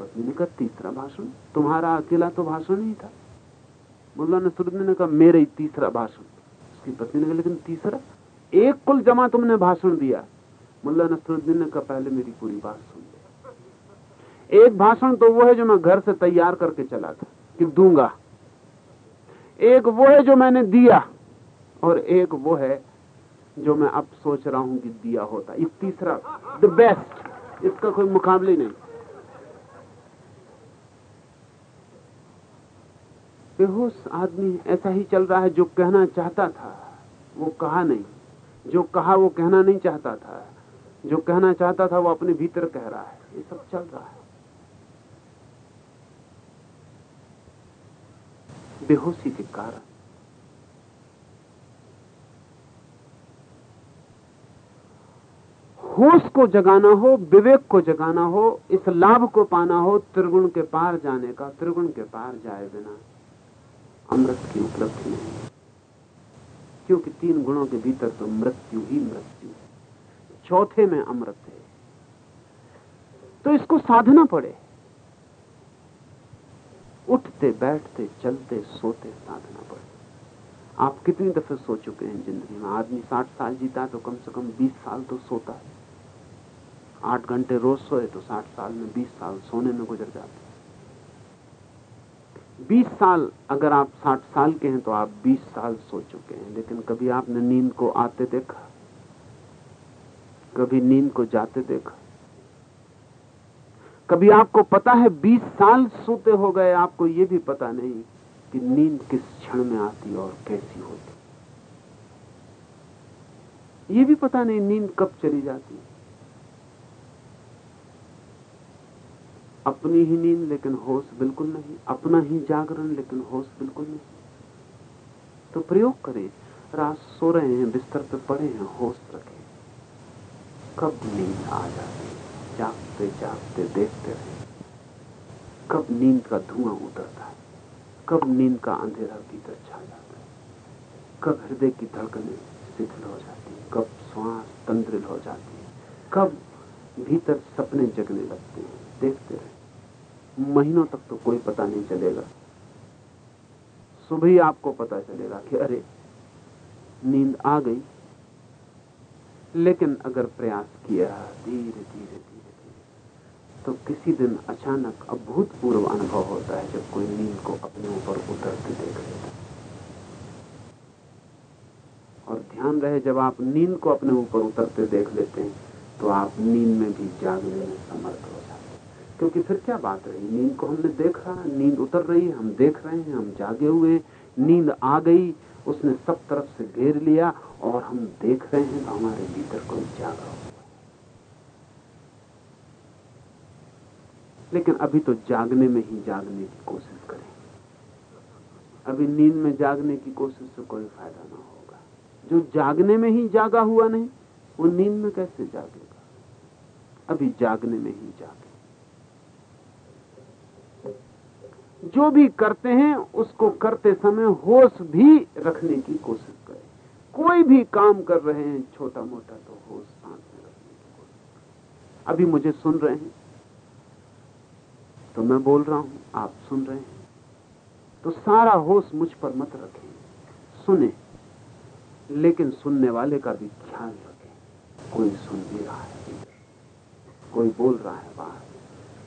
पत्नी ने कहा, तीसरा भाषण? तुम्हारा अकेला तो भाषण ही था। मुल्ला नसरुद्दीन ने कहा, मेरे ही तीसरा भाषण। उसकी पत्नी ने कहा, लेकिन तीसरा? एक कुल जमा तुमने भाषण दिया। मुल्ला नसरुद्दीन ने कहा, पहले मेरी पूरी बात सुन एक भाषण तो वो है जो मैं घर से तैयार करके चला था, कि दूँगा। एक वो है जो मैंने दिया, और एक वो है जो मैं अब सोच रहा हूँ कि दिया होता। ये तीसरा द बेस्ट इसका कोई मुकाबले नहीं। बेहोश आदमी ऐसा ही चल रहा है जो कहना चाहता था, वो कहा नहीं। जो कहा, वो कहना नहीं चाहता था। जो कहना चाहता था, वो अपने भीतर कह रहा है। ये सब चल रहा है। बेहोशी के कारण। होश को जगाना हो, विवेक को जगाना हो, इस लाभ को पाना हो, त्रिगुण के पार जाने का, त्रिगुण के पार जाए बिना। अमृत की उपलब्धि नहीं क्योंकि तीन गुणों के भीतर तो मृत्यु ही मृत्यु चौथे में अमृत है। तो इसको साधना पड़े। उठते, बैठते, चलते, सोते साधना पड़े। आप कितनी दफे सो चुके हैं ज़िंदगी में? आदमी साठ साल जीता है तो कम से कम बीस साल तो सोता है। आठ घंटे रोज सोए तो साठ साल में बीस साल सोने में गुजर जाते बीस साल, अगर आप साठ साल के हैं तो आप बीस साल सो चुके हैं, लेकिन कभी आपने नींद को आते देखा? कभी नींद को जाते देखा? कभी आपको पता है 20 साल सोते हो गए, आपको यह भी पता नहीं कि नींद किस क्षण में आती और कैसी होती। ये भी पता नहीं नींद कब चली जाती। अपनी ही नींद, लेकिन होश बिल्कुल नहीं। अपना ही जागरण, लेकिन होश बिल्कुल नहीं। तो प्रयोग करें। रात सो रहे हैं, बिस्तर पर पड़े हैं, होश रखें। कब नींद आ जाती जागते जागते, देखते रहे। कब नींद का धुआँ उतरता है? कब नींद का अंधेरा भीतर छा जाता है? कब हृदय की धड़कने शिथिल हो जाती है? कब श्वास तंद्रिल हो जाती है? कब भीतर सपने जगने लगते हैं? देखते रहे। महीनों तक तो कोई पता नहीं चलेगा। सुबह ही आपको पता चलेगा कि अरे, नींद आ गई। लेकिन अगर प्रयास किया धीरे धीरे धीरे धीरे तो किसी दिन अचानक अभूतपूर्व अनुभव होता है जब कोई नींद को अपने ऊपर उतरते देख लेता और ध्यान रहे, जब आप नींद को अपने ऊपर उतरते देख लेते हैं तो आप नींद में भी जागने में समर्थ हो। क्योंकि फिर क्या बात रही? नींद को हमने देखा, नींद उतर रही, हम देख रहे हैं, हम जागे हुए, नींद आ गई, उसने सब तरफ़ से घेर लिया और हम देख रहे हैं तो हमारे भीतर कोई जागा हुआ। लेकिन अभी तो जागने में ही जागने की कोशिश करें। अभी नींद में जागने की कोशिश से कोई फ़ायदा ना होगा। जो जागने में ही जागा हुआ नहीं, वो नींद में कैसे जागेगा? अभी जागने में ही जागे। जो भी करते हैं, उसको करते समय होश भी रखने की कोशिश करें। कोई भी काम कर रहे हैं छोटा मोटा तो होश सांस में रखने की कोशिश अभी मुझे सुन रहे हैं। तो मैं बोल रहा हूँ, आप सुन रहे हैं। तो सारा होश मुझ पर मत रखें। सुने। लेकिन सुनने वाले का भी ख्याल रखें। कोई सुन भी रहा है कोई बोल रहा है बाहर,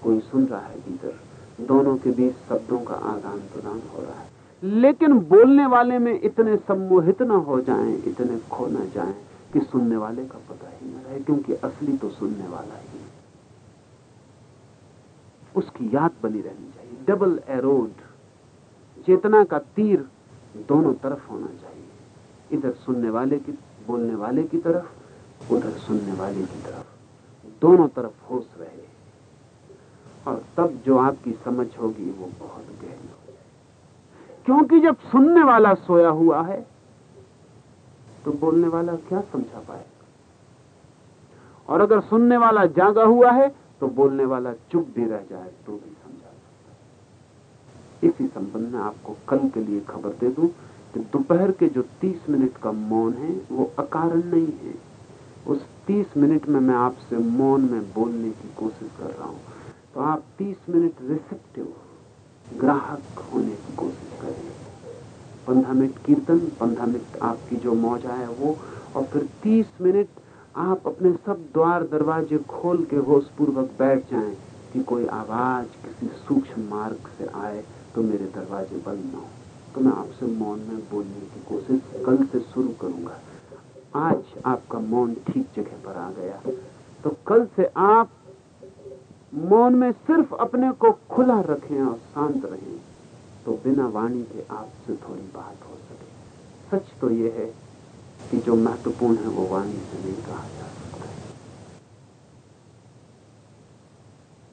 कोई सुन रहा है भीतर दोनों के बीच शब्दों का आदान प्रदान हो रहा है। लेकिन बोलने वाले में इतने सम्मोहित न हो जाएँ, इतने खो न जाएँ कि सुनने वाले का पता ही न रहे क्योंकि असली तो सुनने वाला ही उसकी याद बनी रहनी चाहिए। डबल एरोड चेतना का तीर दोनों तरफ़ होना चाहिए। इधर सुनने वाले की बोलने वाले की तरफ़ उधर सुनने वाले की तरफ़। दोनों तरफ़ होश रहे। और तब जो आपकी समझ होगी वो बहुत गहरी हो जाएगी क्योंकि जब सुनने वाला सोया हुआ है तो बोलने वाला क्या समझा पाएगा? और अगर सुनने वाला जागा हुआ है तो बोलने वाला चुप भी रह जाए तो भी समझा इसी संबंध में आपको कल के लिए खबर दे दूँ कि दोपहर के जो 30 मिनट का मौन है, वो अकारण नहीं है। उस 30 मिनट में मैं आपसे मौन में बोलने की कोशिश कर रहा हूँ। तो आप 30 मिनट रिसेप्टिव ग्राहक होने की कोशिश करें। पंद्रह मिनट कीर्तन, पंद्रह मिनट आपकी जो मौजा है वो, और फिर 30 मिनट आप अपने सब द्वार दरवाजे खोल के होश पूर्वक बैठ जाएँ कि कोई आवाज़ किसी सूक्ष्म मार्ग से आए तो मेरे दरवाजे बंद ना हो। तो मैं आपसे मौन में बोलने की कोशिश कल से शुरू करूँगा। आज आपका मौन ठीक जगह पर आ गया। तो कल से आप मौन में सिर्फ़ अपने को खुला रखें और शांत रहें तो बिना वाणी के आपसे थोड़ी बात हो सके। सच तो यह है कि जो महत्वपूर्ण है, वो वाणी से नहीं कहा जा सकता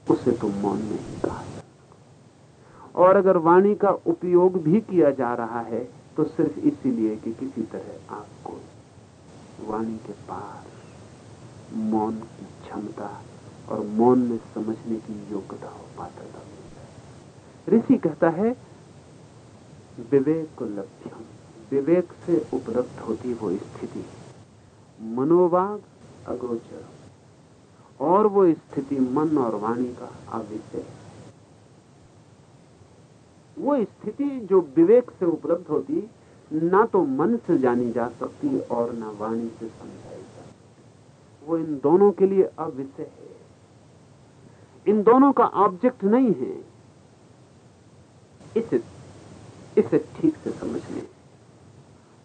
उसे तो मौन में ही कहा जा सकता और अगर वाणी का उपयोग भी किया जा रहा है तो सिर्फ़ इसीलिए कि किसी तरह आपको वाणी के पार मौन की क्षमता और मौन में समझने की योग्यता हो पात्रता मिल ऋषि कहता है, विवेक लभ्यम विवेक से उपलब्ध होती वो स्थिति। मनोवाग अगोचर। और वो स्थिति मन और वाणी का अविषय वो स्थिति जो विवेक से उपलब्ध होती, ना तो मन से जानी जा सकती और ना वाणी से समझाई जा सकती। वो इन दोनों के लिए अविषय है। इन दोनों का ऑब्जेक्ट नहीं है। इसे इसे ठीक से समझ लें।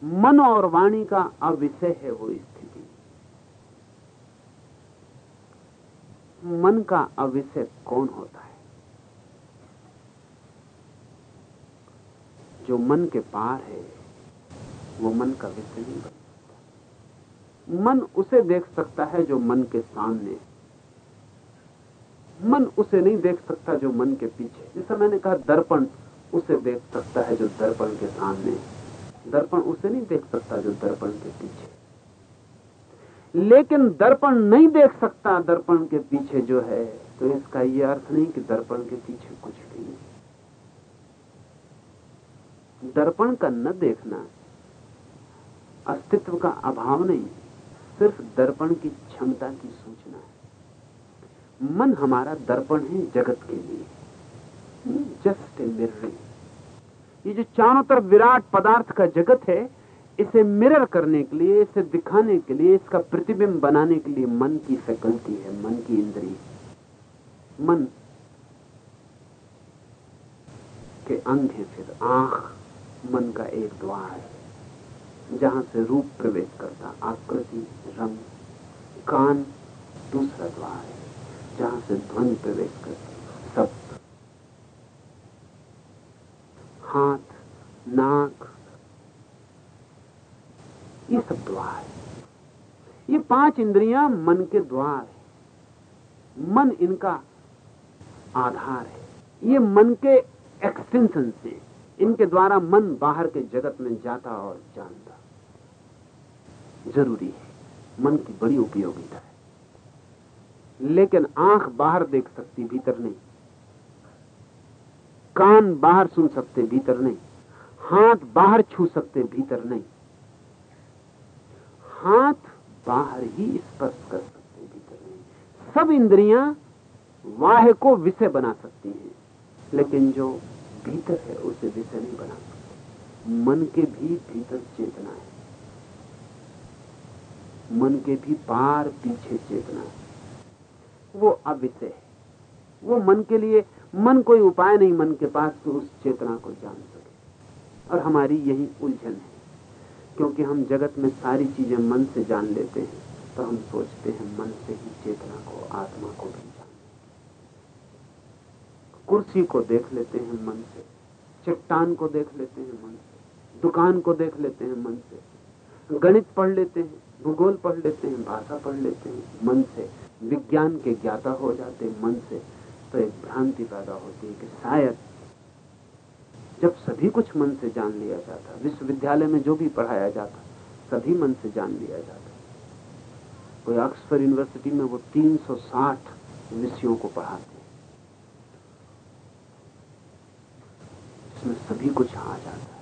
मन और वाणी का अविषय है वो स्थिति। मन का अविषय कौन होता है? जो मन के पार है, वो मन का विषय नहीं बन सकता। मन उसे देख सकता है जो मन के सामने है। मन उसे नहीं देख सकता जो मन के पीछे। जैसा मैंने कहा, दर्पण उसे देख सकता है जो दर्पण के सामने। दर्पण उसे नहीं देख सकता जो दर्पण के पीछे। लेकिन दर्पण नहीं देख सकता दर्पण के पीछे जो है तो इसका यह अर्थ नहीं कि दर्पण के पीछे कुछ भी नहीं। दर्पण का न देखना अस्तित्व का अभाव नहीं, सिर्फ़ दर्पण की क्षमता की सूचना है। मन हमारा दर्पण है जगत के लिए। जस्ट ए मिररिंग ये जो चारों तरफ़ विराट पदार्थ का जगत है, इसे मिरर करने के लिए, इसे दिखाने के लिए, इसका प्रतिबिंब बनाने के लिए मन की फैकल्टी है, मन की इंद्री मन के अंग है फिर आँख, मन का एक द्वार है जहाँ से रूप प्रवेश करता, आकृति, रंग, कान, दूसरा द्वार है। जहाँ से ध्वनि प्रवेश करती शब्द हाथ, नाक, ये सब द्वार ये पाँच इंद्रियाँ मन के द्वार है। मन इनका आधार है। ये मन के एक्सटेंशन से इनके द्वारा मन बाहर के जगत में जाता और जानता। ज़रूरी है। मन की बड़ी उपयोगिता है। लेकिन आँख बाहर देख सकती, भीतर नहीं। कान बाहर सुन सकते, भीतर नहीं। हाथ बाहर छू सकते, भीतर नहीं। हाथ बाहर ही स्पर्श कर सकते, भीतर नहीं। सब इंद्रियाँ वाह को विषय बना सकती हैं, लेकिन जो भीतर है, उसे विषय नहीं बना सकते। मन के भी भीतर चेतना है। मन के भी पार पीछे चेतना है। वो अविषय है। वो मन के लिए, मन कोई उपाय नहीं, मन के पास तो उस चेतना को जान सके। और हमारी यही उलझन है। क्योंकि हम जगत में सारी चीज़ें मन से जान लेते हैं तो हम सोचते हैं मन से ही चेतना को, आत्मा को भी जान कुर्सी को देख लेते हैं मन से, चट्टान को देख लेते हैं मन से, दुकान को देख लेते हैं मन से, गणित पढ़ लेते हैं, भूगोल पढ़ लेते हैं, भाषा पढ़ लेते हैं मन से। विज्ञान के ज्ञाता हो जाते मन से तो एक भ्रांति पैदा होती है कि शायद जब सभी कुछ मन से जान लिया जाता, विश्वविद्यालय में जो भी पढ़ाया जाता, सभी मन से जान लिया जाता। कोई ऑक्सफोर्ड यूनिवर्सिटी में वो 360 विषयों को पढ़ाते उसमें सभी कुछ आ जाता है।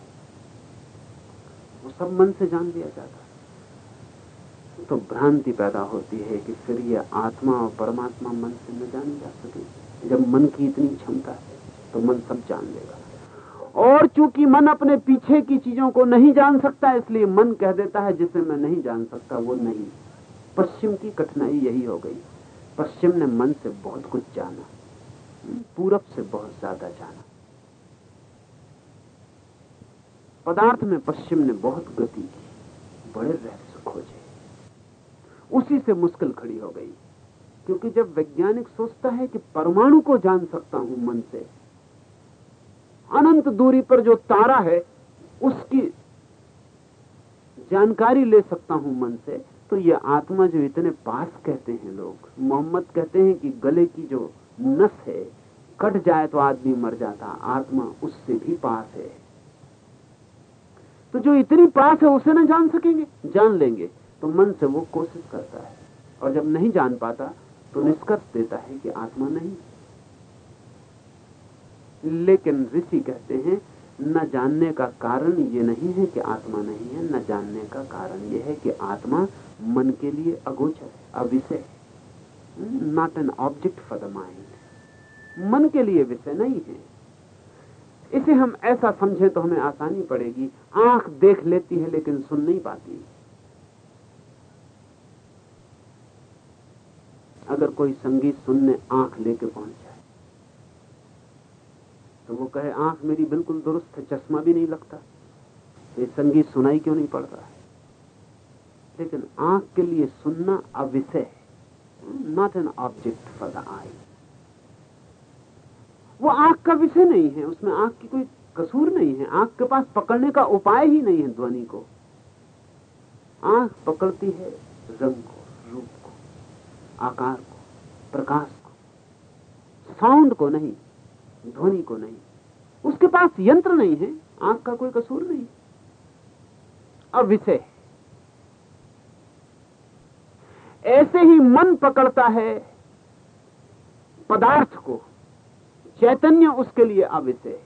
वो सब मन से जान लिया जाता। तो भ्रांति पैदा होती है कि फिर ये आत्मा और परमात्मा मन से न जानी जा सके। जब मन की इतनी क्षमता है तो मन सब जान लेगा। और चूँकि मन अपने पीछे की चीज़ों को नहीं जान सकता, इसलिए मन कह देता है, जिसे मैं नहीं जान सकता, वो नहीं। पश्चिम की कठिनाई यही हो गई। पश्चिम ने मन से बहुत कुछ जाना, पूरब से बहुत ज़्यादा जाना। पदार्थ में पश्चिम ने बहुत गति की, बड़े रहस्य उसी से मुश्किल खड़ी हो गई। क्योंकि जब वैज्ञानिक सोचता है कि परमाणु को जान सकता हूँ मन से, अनंत दूरी पर जो तारा है, उसकी जानकारी ले सकता हूँ मन से तो ये आत्मा जो इतने पास कहते हैं लोग, मोहम्मद कहते हैं कि गले की जो नस है, कट जाए तो आदमी मर जाता, आत्मा उससे भी पास है। तो जो इतनी पास है, उसे ना जान सकेंगे, जान लेंगे। तो मन से वो कोशिश करता है। और जब नहीं जान पाता तो निष्कर्ष देता है कि आत्मा नहीं। लेकिन ऋषि कहते हैं, न जानने का कारण ये नहीं है कि आत्मा नहीं है, न जानने का कारण ये है कि आत्मा मन के लिए अगोचर है, अविषय not an object for the mind मन के लिए विषय नहीं है। इसे हम ऐसा समझें तो हमें आसानी पड़ेगी। आँख देख लेती है, लेकिन सुन नहीं पाती। अगर कोई संगीत सुनने आँख लेके पहुँच जाए तो वो कहे, आँख मेरी बिल्कुल दुरुस्त है, चश्मा भी नहीं लगता। ये संगीत सुनाई क्यों नहीं पड़ रहा है लेकिन आँख के लिए सुनना अविषय है। Not an object for the eye वो आँख का विषय नहीं है, उसमें आँख की कोई कसूर नहीं है। आँख के पास पकड़ने का उपाय ही नहीं है ध्वनि को। आँख पकड़ती है रंग को। आकार को, प्रकाश को, साउंड को नहीं, ध्वनि को नहीं। उसके पास यंत्र नहीं है, आँख का कोई कसूर नहीं। अब विषय ऐसे ही मन पकड़ता है पदार्थ को, चैतन्य उसके लिए अविषय।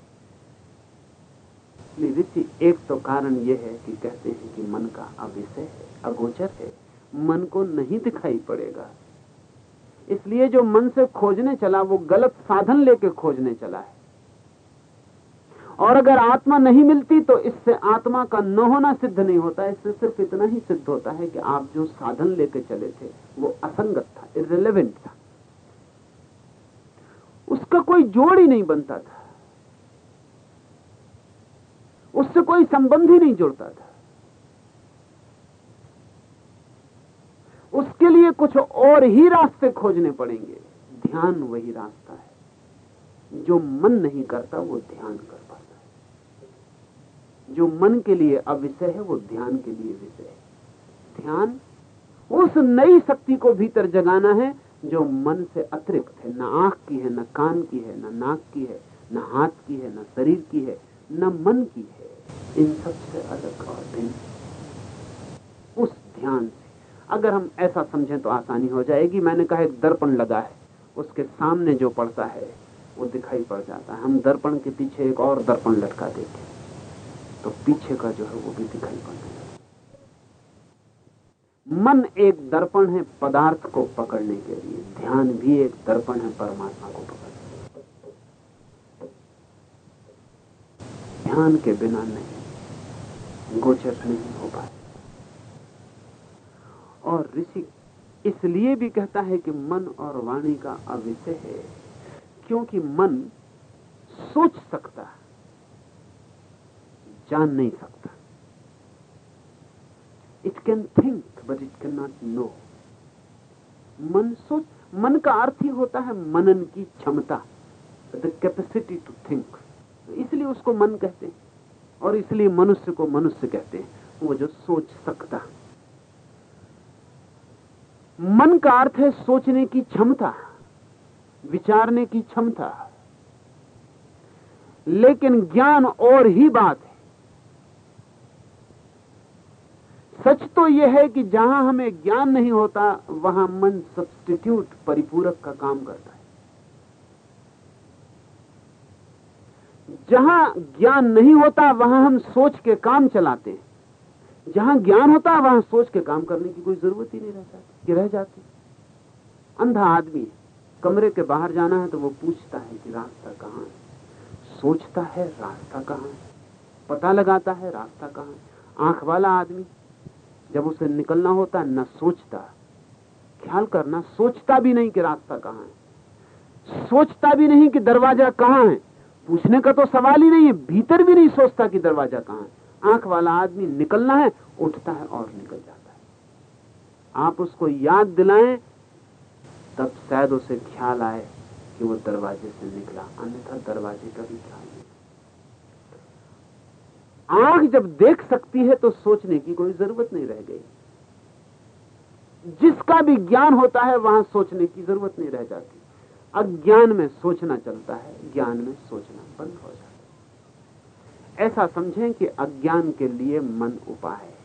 ऋषि एक तो कारण यह है कि कहते हैं कि मन का अविषय है, अगोचर है। मन को नहीं दिखाई पड़ेगा। इसलिए जो मन से खोजने चला, वो गलत साधन लेके खोजने चला है। और अगर आत्मा नहीं मिलती तो इससे आत्मा का न होना सिद्ध नहीं होता। इससे सिर्फ़ इतना ही सिद्ध होता है कि आप जो साधन लेके चले थे, वो असंगत था इरेलीवेंट था। उसका कोई जोड़ ही नहीं बनता था। उससे कोई संबंध ही नहीं जुड़ता था। उसके लिए कुछ और ही रास्ते खोजने पड़ेंगे। ध्यान वही रास्ता है। जो मन नहीं करता, वो ध्यान कर पाता है। जो मन के लिए अविषय है, वो ध्यान के लिए विषय है। ध्यान उस नई शक्ति को भीतर जगाना है, जो मन से अतिरिक्त है। न आँख की है, न कान की है, न नाक की है, न हाथ की है, न शरीर की है, न मन की है। इन सबसे अलग और भिन्न। उस ध्यान से। अगर हम ऐसा समझें तो आसानी हो जाएगी। मैंने कहा, एक दर्पण लगा है। उसके सामने जो पड़ता है, वो दिखाई पड़ जाता है। हम दर्पण के पीछे एक और दर्पण लटका देते तो पीछे का जो है, वो भी दिखाई पड़ता है। मन एक दर्पण है पदार्थ को पकड़ने के लिए। ध्यान भी एक दर्पण है परमात्मा को पकड़ने ध्यान के बिना नहीं, गोचर नहीं हो पाए और ऋषि इसलिए भी कहता है कि मन और वाणी का अविषय है, क्योंकि मन सोच सकता जान नहीं सकता। It can think but it can not know मन सोच, मन का अर्थ ही होता है मनन की क्षमता द कैपेसिटी टू थिंक इसलिए उसको मन कहते हैं, और इसलिए मनुष्य को मनुष्य कहते हैं, वो जो सोच सकता मन का अर्थ है सोचने की क्षमता, विचारने की क्षमता। लेकिन ज्ञान और ही बात है। सच तो यह है कि जहाँ हमें ज्ञान नहीं होता, वहाँ मन सब्स्टिट्यूट परिपूरक का काम करता है। जहाँ ज्ञान नहीं होता, वहाँ हम सोच के काम चलाते हैं। जहाँ ज्ञान होता है वहाँ सोच के काम करने की कोई ज़रूरत ही नहीं रह जाती। कि रह जाती अंधा आदमी कमरे के बाहर जाना है तो वो पूछता है कि रास्ता कहाँ है? सोचता है रास्ता कहाँ है? पता लगाता है रास्ता कहाँ है? आँख वाला आदमी जब उसे निकलना होता है, न सोचता। ख्याल करना, सोचता भी नहीं कि रास्ता कहाँ है। सोचता भी नहीं कि दरवाज़ा कहाँ है। पूछने का तो सवाल ही नहीं है, भीतर भी नहीं सोचता कि दरवाज़ा कहाँ है। आँख वाला आदमी निकलना है, उठता है और निकल जाता आप उसको याद दिलाएँ, तब शायद उसे ख्याल आए कि वो दरवाजे से निकला। अन्यथा दरवाजे का भी ख्याल नहीं। आँख जब देख सकती है तो सोचने की कोई ज़रूरत नहीं रह गई। जिसका भी ज्ञान होता है, वहाँ सोचने की ज़रूरत नहीं रह जाती। अज्ञान में सोचना चलता है, ज्ञान में सोचना बंद हो जाता है। ऐसा समझें कि अज्ञान के लिए मन उपाय है।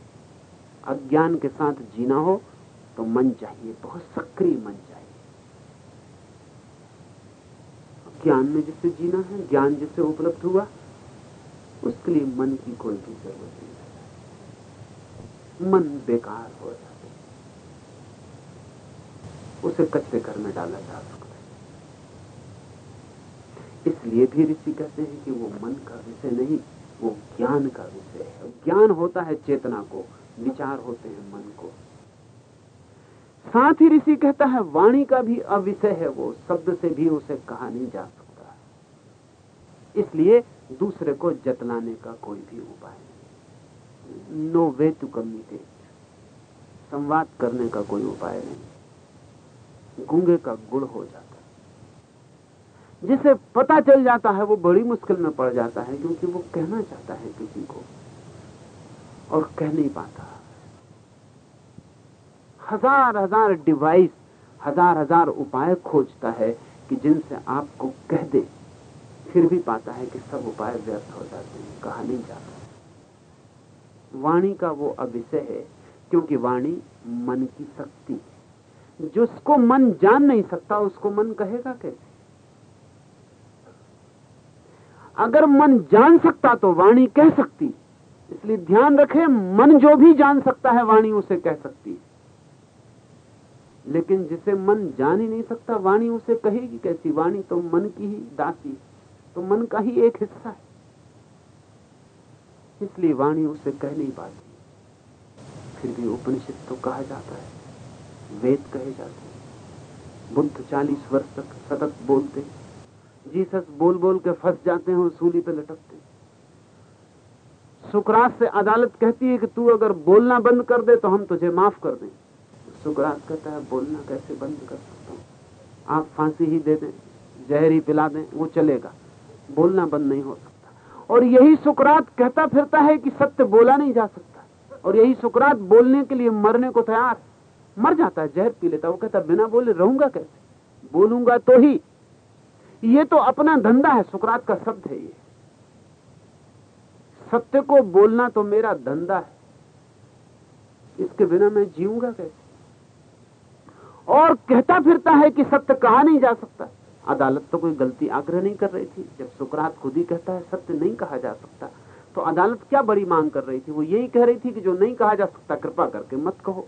अज्ञान के साथ जीना हो तो मन चाहिए, बहुत सक्रिय मन चाहिए। ज्ञान में जिससे जीना है, ज्ञान जिससे उपलब्ध हुआ, उसके लिए मन की कोई भी ज़रूरत नहीं मन बेकार हो जाता उसे कच्चे घर में डाला जा सकता है। इसलिए भी ऋषि कहते हैं कि वो मन का विषय नहीं, वो ज्ञान का विषय है। ज्ञान होता है चेतना को, विचार होते हैं मन को। साथ ही ऋषि कहता है, वाणी का भी अविषय है, वो शब्द से भी उसे कहा नहीं जा सकता। इसलिए दूसरे को जतलाने का कोई भी उपाय नहीं। No way to communicate. संवाद करने का कोई उपाय नहीं। गुंगे का गुड़ हो जाता जिसे पता चल जाता है, वो बड़ी मुश्किल में पड़ जाता है, क्योंकि वो कहना चाहता है किसी को और कह नहीं पाता। हज़ार हज़ार डिवाइस, हज़ार हज़ार उपाय खोजता है कि जिनसे आपको कह दे, फिर भी पाता है कि सब उपाय व्यर्थ हो जाते हैं, कहा नहीं जाता वाणी का वो अविषय है, क्योंकि वाणी मन की शक्ति जिसको मन जान नहीं सकता, उसको मन कहेगा कैसे? अगर मन जान सकता तो वाणी कह सकती, इसलिए ध्यान रखें, मन जो भी जान सकता है, वाणी उसे कह सकती है। लेकिन जिसे मन जान ही नहीं सकता, वाणी उसे कहेगी कैसी? वाणी तो मन की ही दासी तो मन का ही एक हिस्सा है। इसलिए वाणी उसे कह नहीं पाती फिर भी उपनिषद तो कहा जाता है, वेद कहे जाते हैं। बुद्ध चालीस वर्ष तक सतत बोलते जीसस बोल बोल के फंस जाते हैं और सूली पे लटकते सुकरात से अदालत कहती है कि तू अगर बोलना बंद कर दे तो हम तुझे माफ़ कर दें सुकरात कहता है, बोलना कैसे बंद कर सकता हूँ? आप फांसी ही दे दें, जहर ही पिला दें, वो चलेगा। बोलना बंद नहीं हो सकता। और यही सुकरात कहता फिरता है कि सत्य बोला नहीं जा सकता। और यही सुकरात बोलने के लिए मरने को तैयार। मर जाता है, जहर पी लेता वो कहता बिना बोले रहूँगा कैसे? बोलूँगा तो ही। ये तो अपना धंधा है सुकरात का शब्द है ये। सत्य को बोलना तो मेरा धंधा है। इसके बिना मैं जीऊँगा कैसे? और कहता फिरता है कि सत्य कहा नहीं जा सकता। अदालत तो कोई गलती आग्रह नहीं कर रही थी। जब सुकरात खुद ही कहता है, सत्य नहीं कहा जा सकता तो अदालत क्या बड़ी मांग कर रही थी? वो यही कह रही थी कि जो नहीं कहा जा सकता, कृपा करके मत कहो।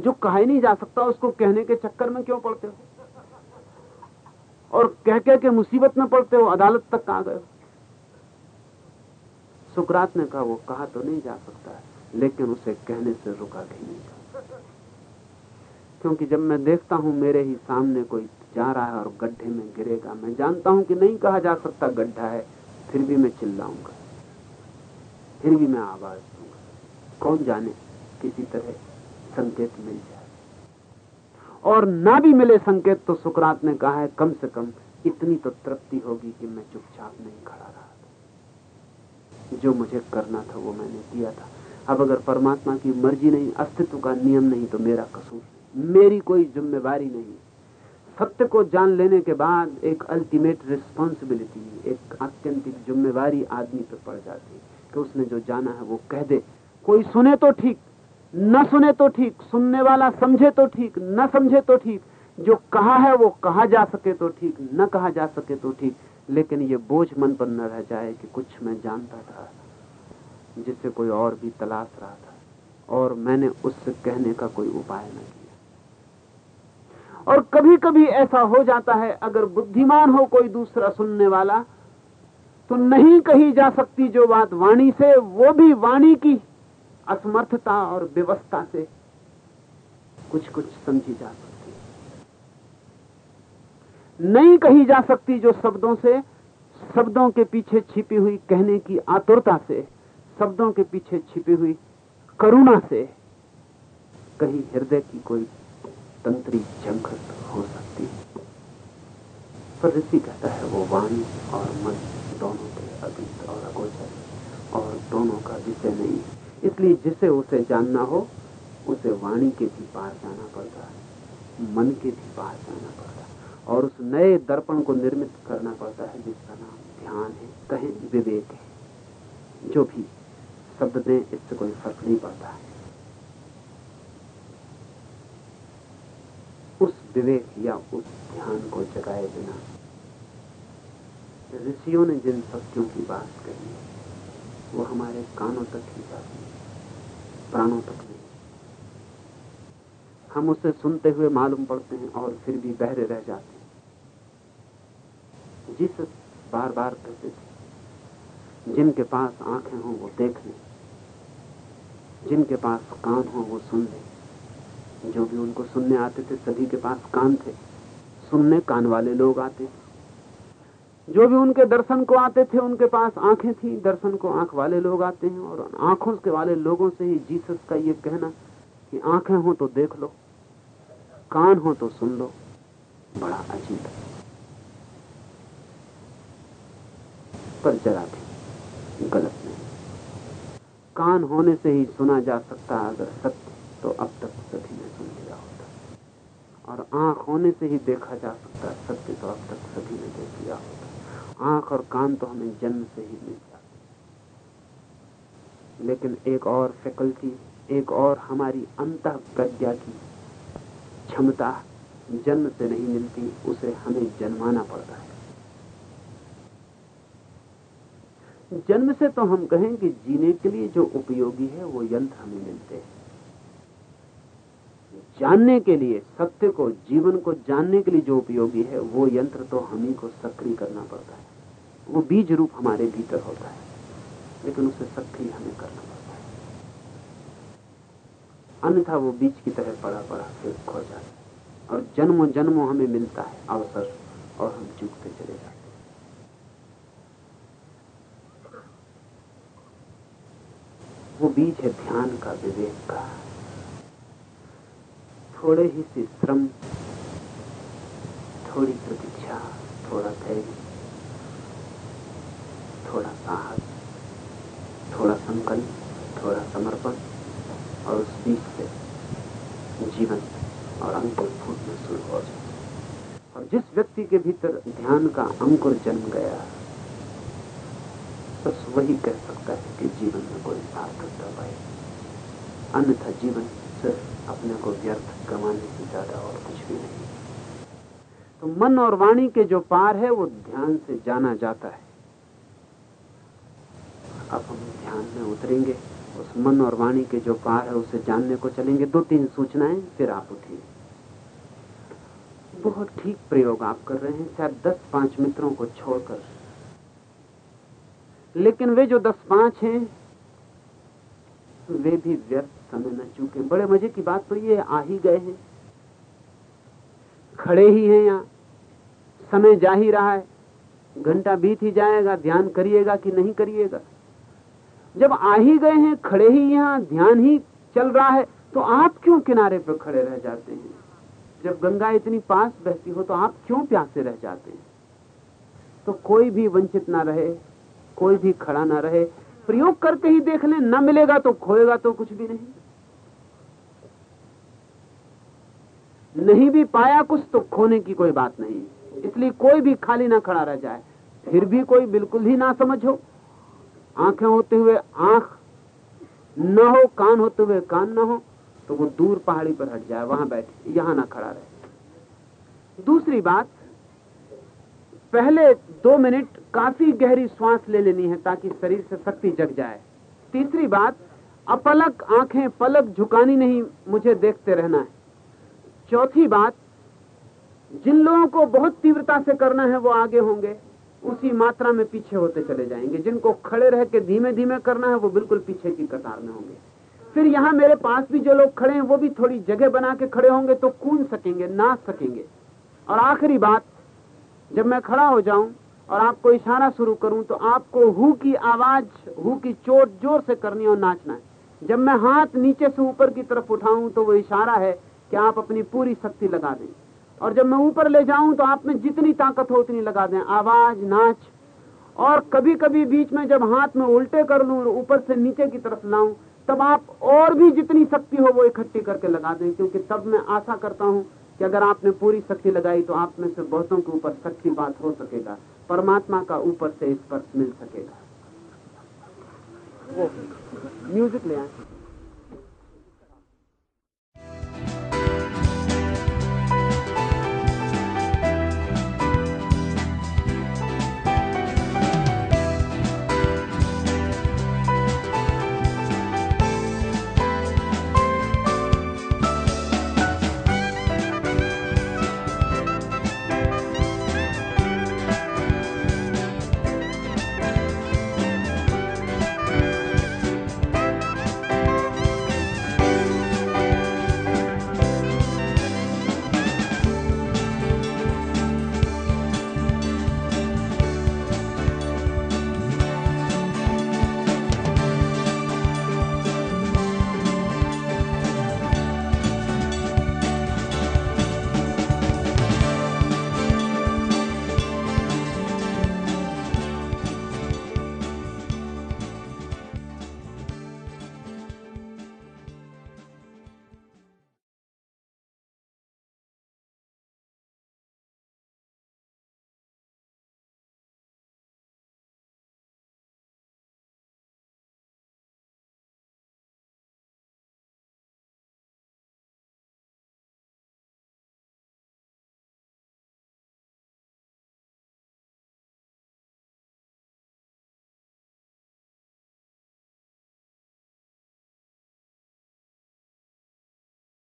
जो कहा ही नहीं जा सकता, उसको कहने के चक्कर में क्यों पड़ते हो? और कह कह के मुसीबत में पड़ते हो, अदालत तक आ गए सुकरात ने कहा, वो कहा तो नहीं जा सकता लेकिन उसे कहने से रुका भी नहीं जा क्योंकि जब मैं देखता हूँ मेरे ही सामने कोई जा रहा है और गड्ढे में गिरेगा, मैं जानता हूँ कि नहीं कहा जा सकता गड्ढा है, फिर भी मैं चिल्लाऊँगा, फिर भी मैं आवाज़ दूँगा। कौन जाने, किसी तरह संकेत मिल जाए। और ना भी मिले संकेत तो सुकरात ने कहा है, कम से कम इतनी तो तृप्ति होगी कि मैं चुपचाप नहीं खड़ा रहा। जो मुझे करना था वो मैंने किया था। अब अगर परमात्मा की मर्ज़ी नहीं, अस्तित्व का नियम नहीं तो मेरा कसूर, मेरी कोई जिम्मेवारी नहीं। सत्य को जान लेने के बाद एक अल्टीमेट रिस्पॉन्सिबिलिटी एक आत्यंतिक जिम्मेवारी आदमी पर पड़ जाती है कि उसने जो जाना है वो कह दे। कोई सुने तो ठीक, न सुने तो ठीक, सुनने वाला समझे तो ठीक, न समझे तो ठीक, जो कहा है वो कहा जा सके तो ठीक, न कहा जा सके तो ठीक। लेकिन ये बोझ मन पर न रह जाए कि कुछ मैं जानता था, जिससे कोई और भी तलाश रहा था, और मैंने उससे कहने का कोई उपाय न किया। और कभी कभी ऐसा हो जाता है, अगर बुद्धिमान हो कोई दूसरा सुनने वाला तो नहीं कही जा सकती जो बात वाणी से, वो भी वाणी की असमर्थता और व्यवस्था से कुछ कुछ समझी जा सकती नहीं कही जा सकती जो शब्दों से, शब्दों के पीछे छिपी हुई कहने की आतुरता से, शब्दों के पीछे छिपी हुई करुणा से कहीं हृदय की कोई तंत्री झंखट हो सकती है। पर ऋषि कहता है, वो वाणी और मन दोनों के अतीत और अगोचर और दोनों का विषय नहीं। है इसलिए जिसे उसे जानना हो, उसे वाणी के भी पार जाना पड़ता है, मन के भी पार जाना पड़ता है। और उस नए दर्पण को निर्मित करना पड़ता है, जिसका नाम ध्यान है, कहें विवेक है। जो भी शब्द दें, इससे कोई फ़र्क नहीं पड़ता है। उस विवेक या उस ध्यान को जगाए बिना ऋषियों ने जिन सत्यों की बात कही, वो हमारे कानों तक ही जाती प्राणों तक नहीं। हम उसे सुनते हुए मालूम पड़ते हैं और फिर भी बहरे रह जाते हैं। जिस बार बार कहते थे। जिनके पास आँखें हों वो देख लें जिनके पास कान हो वो सुन लें जो भी उनको सुनने आते थे, सभी के पास कान थे। सुनने कान वाले लोग आते जो भी उनके दर्शन को आते थे, उनके पास आँखें थी। दर्शन को आँख वाले लोग आते हैं और आँखों के वाले लोगों से ही जीसस का ये कहना कि आँखें हो तो देख लो, कान हो तो सुन लो। बड़ा अजीब है। पर जरा भी। गलत नहीं। कान होने से ही सुना जा सकता है, अगर सत्य तो अब तक सभी ने सुन लिया होता। और आँख होने से ही देखा जा सकता है, सत्य तो अब तक सभी ने देख लिया होता। आँख और कान तो हमें जन्म से ही मिल जाते लेकिन एक और फैकल्टी, एक और हमारी अंत प्रज्ञा की क्षमता जन्म से नहीं मिलती, उसे हमें जन्माना पड़ता है। जन्म से तो हम कहें कि जीने के लिए जो उपयोगी है, वो यंत्र हमें मिलते हैं। जानने के लिए, सत्य को, जीवन को जानने के लिए जो उपयोगी है, वो यंत्र तो हम ही को सक्रिय करना पड़ता है। वो बीज रूप हमारे भीतर होता है, लेकिन उसे सक्रिय हमें करना पड़ता है। अन्यथा वो बीज की तरह पड़ा पड़ा फिर खो जाता है। और जन्मों जन्मों हमें मिलता है अवसर, और हम चूकते चले जाते वो बीज है ध्यान का, विवेक का। थोड़े ही से श्रम, थोड़ी प्रतीक्षा, थोड़ा धैर्य, थोड़ा साहस, थोड़ा संकल्प, थोड़ा समर्पण, और उस बीच से जीवन और अंकुर फूटना शुरू हो जाए। और जिस व्यक्ति के भीतर ध्यान का अंकुर जन्म गया बस वही कह सकता है कि जीवन में कोई सार्थकता पाए। अन्यथा जीवन सिर्फ़ अपने को व्यर्थ गंवाने से ज़्यादा और कुछ भी नहीं। तो मन और वाणी के जो पार है, वो ध्यान से जाना जाता है। अब हम ध्यान में उतरेंगे, उस मन और वाणी के जो पार है, उसे जानने को चलेंगे। दो तीन सूचनाएँ, फिर आप उठिए। बहुत ठीक प्रयोग आप कर रहे हैं। शायद दस पाँच मित्रों को छोड़कर लेकिन वे जो दस पाँच हैं, वे भी व्यर्थ समय न चूके। बड़े मज़े की बात तो ये, आ ही गए हैं। खड़े ही हैं यहाँ। समय जा ही रहा है। घंटा बीत ही जाएगा, ध्यान करिएगा कि नहीं करिएगा। जब आ ही गए हैं, खड़े ही यहाँ, ध्यान ही चल रहा है तो आप क्यों किनारे पर खड़े रह जाते हैं? जब गंगा इतनी पास बहती हो तो आप क्यों प्यासे रह जाते हैं? तो कोई भी वंचित ना रहे। कोई भी खड़ा ना रहे। प्रयोग करके ही देख ले, न मिलेगा तो खोएगा तो कुछ भी नहीं। नहीं भी पाया कुछ तो खोने की कोई बात नहीं। इसलिए कोई भी खाली ना खड़ा रह जाए। फिर भी कोई बिल्कुल ही ना समझ। आँखें होते हुए आँख न हो, कान होते हुए कान न हो तो वो दूर पहाड़ी पर हट जाए, वहाँ बैठे, यहाँ ना खड़ा रहे। दूसरी बात पहले दो मिनट काफ़ी गहरी श्वास ले लेनी है ताकि शरीर से शक्ति जग जाए। तीसरी बात, अपलक आँखें पलक झुकानी नहीं, मुझे देखते रहना है। चौथी बात, जिन लोगों को बहुत तीव्रता से करना है, वो आगे होंगे। उसी मात्रा में पीछे होते चले जाएँगे। जिनको खड़े रह के धीमे धीमे करना है, वो बिल्कुल पीछे की कतार में होंगे। फिर यहाँ मेरे पास भी जो लोग खड़े हैं, वो भी थोड़ी जगह बना के खड़े होंगे तो कूद सकेंगे, नाच सकेंगे। और आखिरी बात जब मैं खड़ा हो जाऊँ और आपको इशारा शुरू करूँ तो आपको हु की आवाज़, हु की चोट ज़ोर से करनी और नाचना है। जब मैं हाथ नीचे से ऊपर की तरफ़ उठाऊं तो वो इशारा है कि आप अपनी पूरी शक्ति लगा दें। और जब मैं ऊपर ले जाऊँ तो आप में जितनी ताकत हो, उतनी लगा दें। आवाज़, नाच। और कभी कभी बीच में जब हाथ में उल्टे कर लूँ ऊपर से नीचे की तरफ़ लाऊं, तब आप और भी जितनी शक्ति हो, वो इकट्ठी करके लगा दें, क्योंकि तब मैं आशा करता हूँ कि अगर आपने पूरी शक्ति लगाई तो आप में से बहुतों के ऊपर शक्ति बात हो सकेगा। परमात्मा का ऊपर से स्पर्श मिल सकेगा। वो म्यूज़िक ले आए।